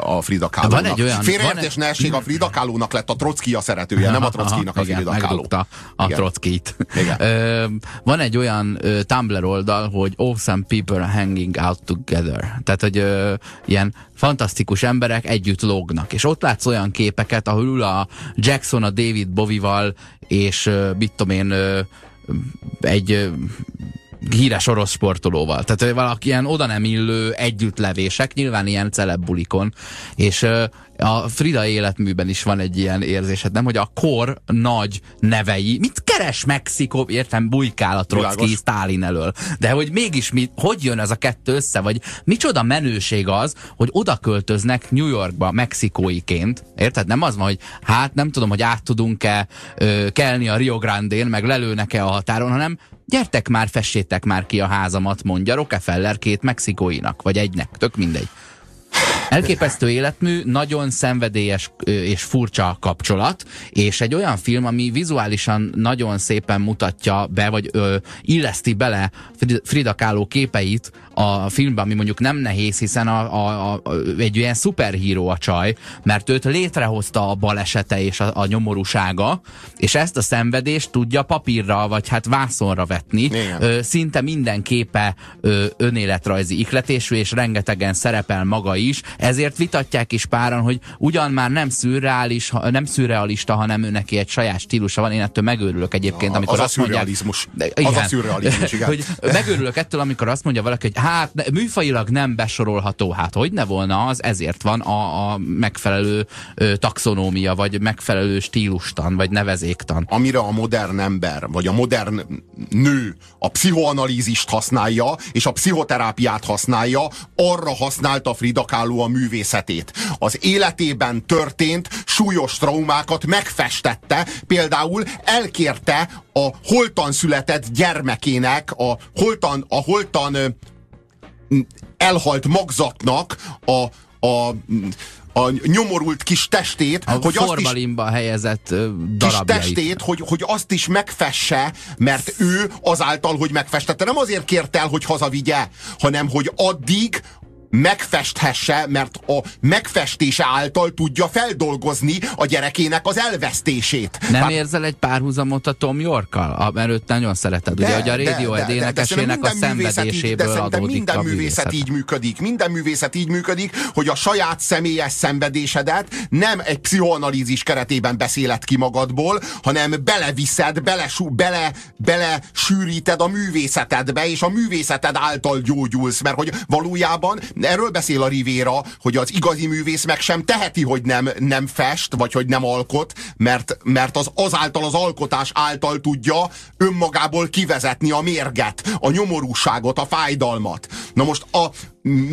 a Frida kahlo Van egy olyan- Félreértés ne essék, a Frida kahlo lett a Trotsky a szeretője, nem a Trotskynak a Frida Kahlo. a Igen. Trockit. Igen. Ö, van egy olyan ö, Tumblr oldal, hogy Awesome People Hanging Out Together. Tehát, hogy ö, ilyen fantasztikus emberek együtt lógnak. És ott látsz olyan képeket, ahol ül a Jackson a David Bovival, és ö, mit tudom én, ö, egy híres orosz sportolóval. Tehát valaki ilyen oda nem illő együttlevések, nyilván ilyen celebbulikon. És a Frida életműben is van egy ilyen érzésed, nem? Hogy a kor nagy nevei, mit keres Mexikó, értem, bujkál a Trotsky. Stalin elől. De hogy mégis mi, hogy jön ez a kettő össze, vagy micsoda menőség az, hogy oda költöznek New Yorkba mexikóiként, érted? Nem az van, hogy hát nem tudom, hogy át tudunk-e kelni a Rio Grande-n, meg lelőnek-e a határon, hanem gyertek már, fessétek már ki a házamat, mondja Rockefeller két mexikóinak, vagy egynek, tök mindegy. Elképesztő életmű, nagyon szenvedélyes és furcsa kapcsolat, és egy olyan film, ami vizuálisan nagyon szépen mutatja be, vagy ö, illeszti bele Frid- Frida Kahlo képeit a filmben, ami mondjuk nem nehéz, hiszen a, a, a, egy olyan szuperhíró a csaj, mert őt létrehozta a balesete és a, a nyomorúsága, és ezt a szenvedést tudja papírra, vagy hát vászonra vetni. Igen. Ö, szinte minden képe ö, önéletrajzi ikletésű, és rengetegen szerepel maga is, ezért vitatják is páran, hogy ugyan már nem szürreális, nem szürrealista, hanem ő neki egy saját stílusa van, én ettől megőrülök egyébként, A- amikor az a azt mondják... szürrealizmus. De- Az a igen. szürrealizmus, igen. hogy megőrülök ettől, amikor azt mondja valaki, hogy hát műfajilag nem besorolható, hát hogy ne volna az, ezért van a, a megfelelő ö, taxonómia, vagy megfelelő stílustan, vagy nevezéktan. amire a modern ember, vagy a modern nő a pszichoanalízist használja, és a pszichoterápiát használja, arra használta Frida Kahlo a művészetét. Az életében történt súlyos traumákat megfestette, például elkérte a holtan született gyermekének, a holtan, a holtan elhalt magzatnak a, a, a nyomorult kis testét, A hogy azt is formalimba helyezett ö, kis darabjait. testét, hogy, hogy azt is megfesse, mert ő azáltal, hogy megfestette, nem azért kért el, hogy hazavigye, hanem hogy addig megfesthesse, mert a megfestése által tudja feldolgozni a gyerekének az elvesztését. Nem Hát- érzel egy párhuzamot a Tom Yorkkal? A, mert őt nagyon szereted, ugye, hogy a Radiohead énekesének a szerintem minden művészet így- szenvedéséből de adódik minden a művészet művészet. így működik. Minden művészet így működik, hogy a saját személyes szenvedésedet nem egy pszichoanalízis keretében beszéled ki magadból, hanem beleviszed, bele, bele, bele sűríted a művészetedbe, és a művészeted által gyógyulsz, mert hogy valójában erről beszél a Rivéra, hogy az igazi művész meg sem teheti, hogy nem, nem fest, vagy hogy nem alkot, mert, mert az azáltal az alkotás által tudja önmagából kivezetni a mérget, a nyomorúságot, a fájdalmat. Na most a,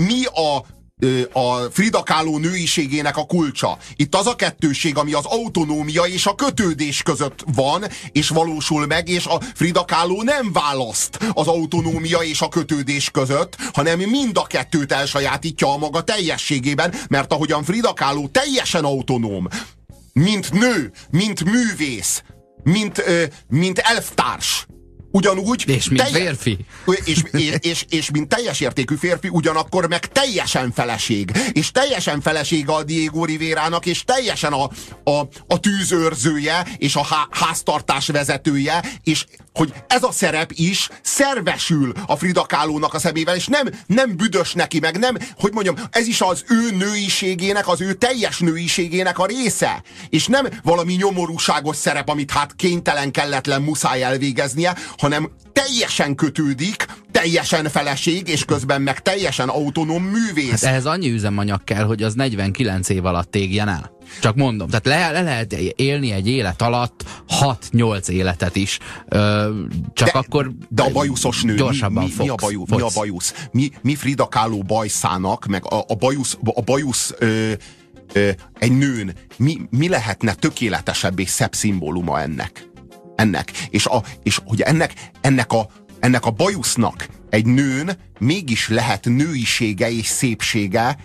mi a a Frida Kahlo nőiségének a kulcsa. Itt az a kettőség, ami az autonómia és a kötődés között van, és valósul meg, és a Frida Kahlo nem választ az autonómia és a kötődés között, hanem mind a kettőt elsajátítja a maga teljességében, mert ahogyan Frida Kahlo teljesen autonóm, mint nő, mint művész, mint, mint elftárs, ugyanúgy... És mint telje, férfi. És, és, és, és mint teljes értékű férfi, ugyanakkor meg teljesen feleség. És teljesen feleség a Diego Rivérának, és teljesen a, a, a tűzőrzője, és a há, háztartás vezetője, és hogy ez a szerep is szervesül a Frida Kahlo-nak a szemével, és nem, nem büdös neki, meg nem, hogy mondjam, ez is az ő nőiségének, az ő teljes nőiségének a része. És nem valami nyomorúságos szerep, amit hát kénytelen, kelletlen muszáj elvégeznie, hanem teljesen kötődik, teljesen feleség, és közben meg teljesen autonóm művész. Hát ehhez annyi üzemanyag kell, hogy az 49 év alatt égjen el. Csak mondom, tehát le, le lehet élni egy élet alatt 6-8 életet is, ö, csak de, akkor De a bajuszos nő, gyorsabban mi, mi, mi, a, bajú, mi a bajusz? Mi, mi Frida Kahlo bajszának, meg a, a bajusz, a bajusz ö, ö, egy nőn, mi, mi lehetne tökéletesebb és szebb szimbóluma ennek? Ennek. És, a, és hogy ennek, ennek, a, ennek a bajusznak egy nőn mégis lehet nőisége és szépsége,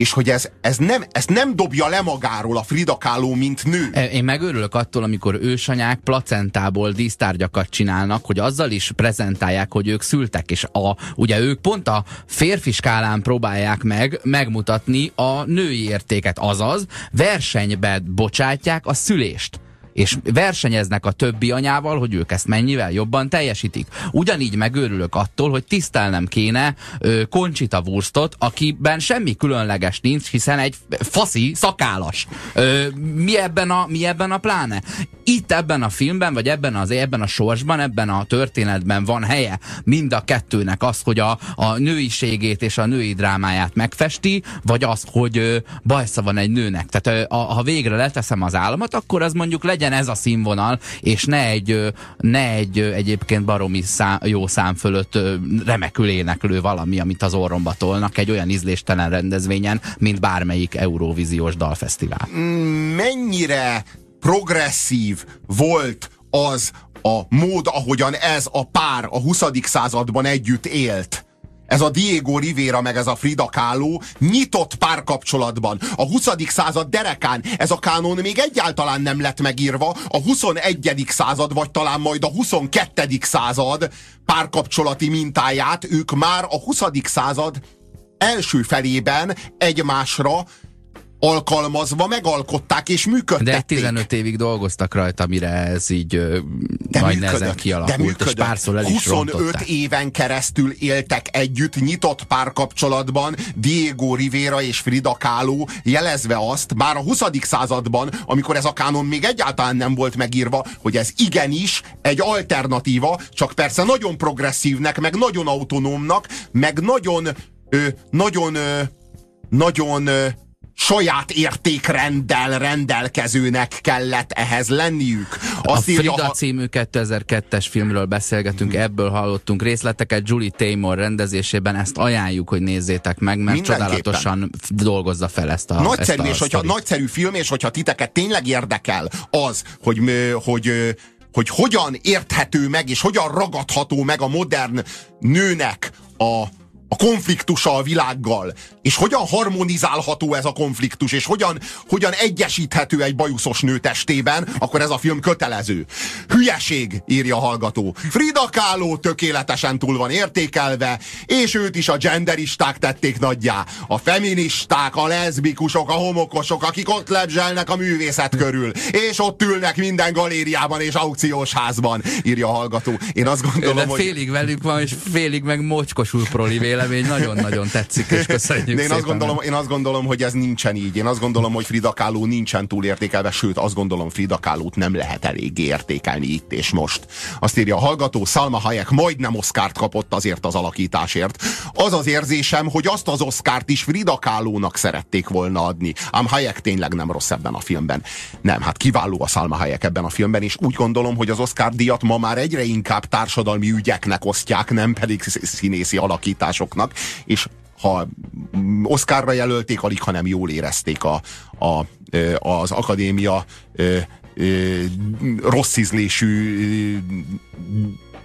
és hogy ez, ez nem, ez nem dobja le magáról a Frida Kahlo, mint nő. E, én megörülök attól, amikor ősanyák placentából dísztárgyakat csinálnak, hogy azzal is prezentálják, hogy ők szültek, és a, ugye ők pont a férfi skálán próbálják meg megmutatni a női értéket, azaz versenybe bocsátják a szülést és versenyeznek a többi anyával, hogy ők ezt mennyivel jobban teljesítik. Ugyanígy megőrülök attól, hogy tisztelnem kéne ö, Conchita Wurstot, akiben semmi különleges nincs, hiszen egy faszi szakálas. Ö, mi, ebben a, mi ebben a pláne? Itt ebben a filmben, vagy ebben, az, ebben a sorsban, ebben a történetben van helye mind a kettőnek az, hogy a, a nőiségét és a női drámáját megfesti, vagy az, hogy ö, bajsza van egy nőnek. Tehát ö, a, ha végre leteszem az államot, akkor az mondjuk legyen legyen ez a színvonal, és ne egy, ne egy egyébként baromi szám, jó szám fölött remekül éneklő valami, amit az orromba tolnak egy olyan ízléstelen rendezvényen, mint bármelyik Eurovíziós dalfesztivál. Mm, mennyire progresszív volt az a mód, ahogyan ez a pár a 20. században együtt élt ez a Diego Rivera meg ez a Frida Kahlo nyitott párkapcsolatban. A 20. század derekán ez a kánon még egyáltalán nem lett megírva. A 21. század, vagy talán majd a 22. század párkapcsolati mintáját ők már a 20. század első felében egymásra alkalmazva megalkották és működtették. De 15 évig dolgoztak rajta, mire ez így de majd nehezen kialakult, de működött. és párszor el is 25 rontották. éven keresztül éltek együtt nyitott párkapcsolatban Diego Rivera és Frida Kahlo, jelezve azt, bár a 20. században, amikor ez a kánon még egyáltalán nem volt megírva, hogy ez igenis egy alternatíva, csak persze nagyon progresszívnek, meg nagyon autonómnak, meg nagyon, ö, nagyon, ö, nagyon ö, saját értékrenddel rendelkezőnek kellett ehhez lenniük. Azt a írja, Frida ha... című 2002-es filmről beszélgetünk, hmm. ebből hallottunk részleteket Julie Taymor rendezésében, ezt ajánljuk, hogy nézzétek meg, mert csodálatosan dolgozza fel ezt a Nagyszerű, ezt a és hogyha nagyszerű film, és hogyha titeket tényleg érdekel az, hogy, hogy hogy hogyan érthető meg, és hogyan ragadható meg a modern nőnek a, a konfliktusa a világgal, és hogyan harmonizálható ez a konfliktus, és hogyan, hogyan egyesíthető egy bajuszos nő testében, akkor ez a film kötelező. Hülyeség, írja a hallgató. Frida Kahlo tökéletesen túl van értékelve, és őt is a genderisták tették nagyjá. A feministák, a leszbikusok, a homokosok, akik ott lebzselnek a művészet körül, és ott ülnek minden galériában és aukciós házban, írja a hallgató. Én azt gondolom, De félig velük van, és félig meg mocskosul proli véle vélemény nagyon-nagyon tetszik, és köszönjük De én azt, gondolom, én azt gondolom, hogy ez nincsen így. Én azt gondolom, hogy Frida Kahlo nincsen túl értékelve, sőt azt gondolom, Frida Kahlo-t nem lehet eléggé értékelni itt és most. Azt írja a hallgató, Salma Hayek majdnem Oszkárt kapott azért az alakításért. Az az érzésem, hogy azt az Oszkárt is Frida Kahlo-nak szerették volna adni. Ám Hayek tényleg nem rossz ebben a filmben. Nem, hát kiváló a Salma Hayek ebben a filmben, és úgy gondolom, hogy az Oscar díjat ma már egyre inkább társadalmi ügyeknek osztják, nem pedig színészi alakításoknak, és ha Oscarra jelölték, alig, hanem jól érezték a, a, az akadémia rossz ízlésű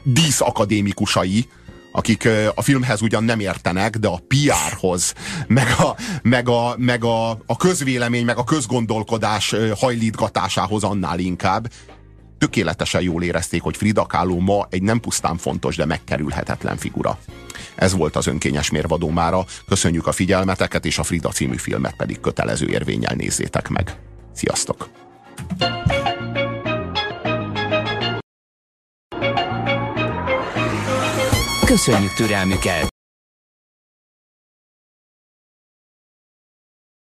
díszakadémikusai, akik a filmhez ugyan nem értenek, de a PR-hoz, meg a, meg a, meg a, a közvélemény, meg a közgondolkodás hajlítgatásához annál inkább tökéletesen jól érezték, hogy Frida Kahlo ma egy nem pusztán fontos, de megkerülhetetlen figura. Ez volt az önkényes mérvadó mára. Köszönjük a figyelmeteket, és a Frida című filmet pedig kötelező érvényel nézzétek meg. Sziasztok! Köszönjük türelmüket!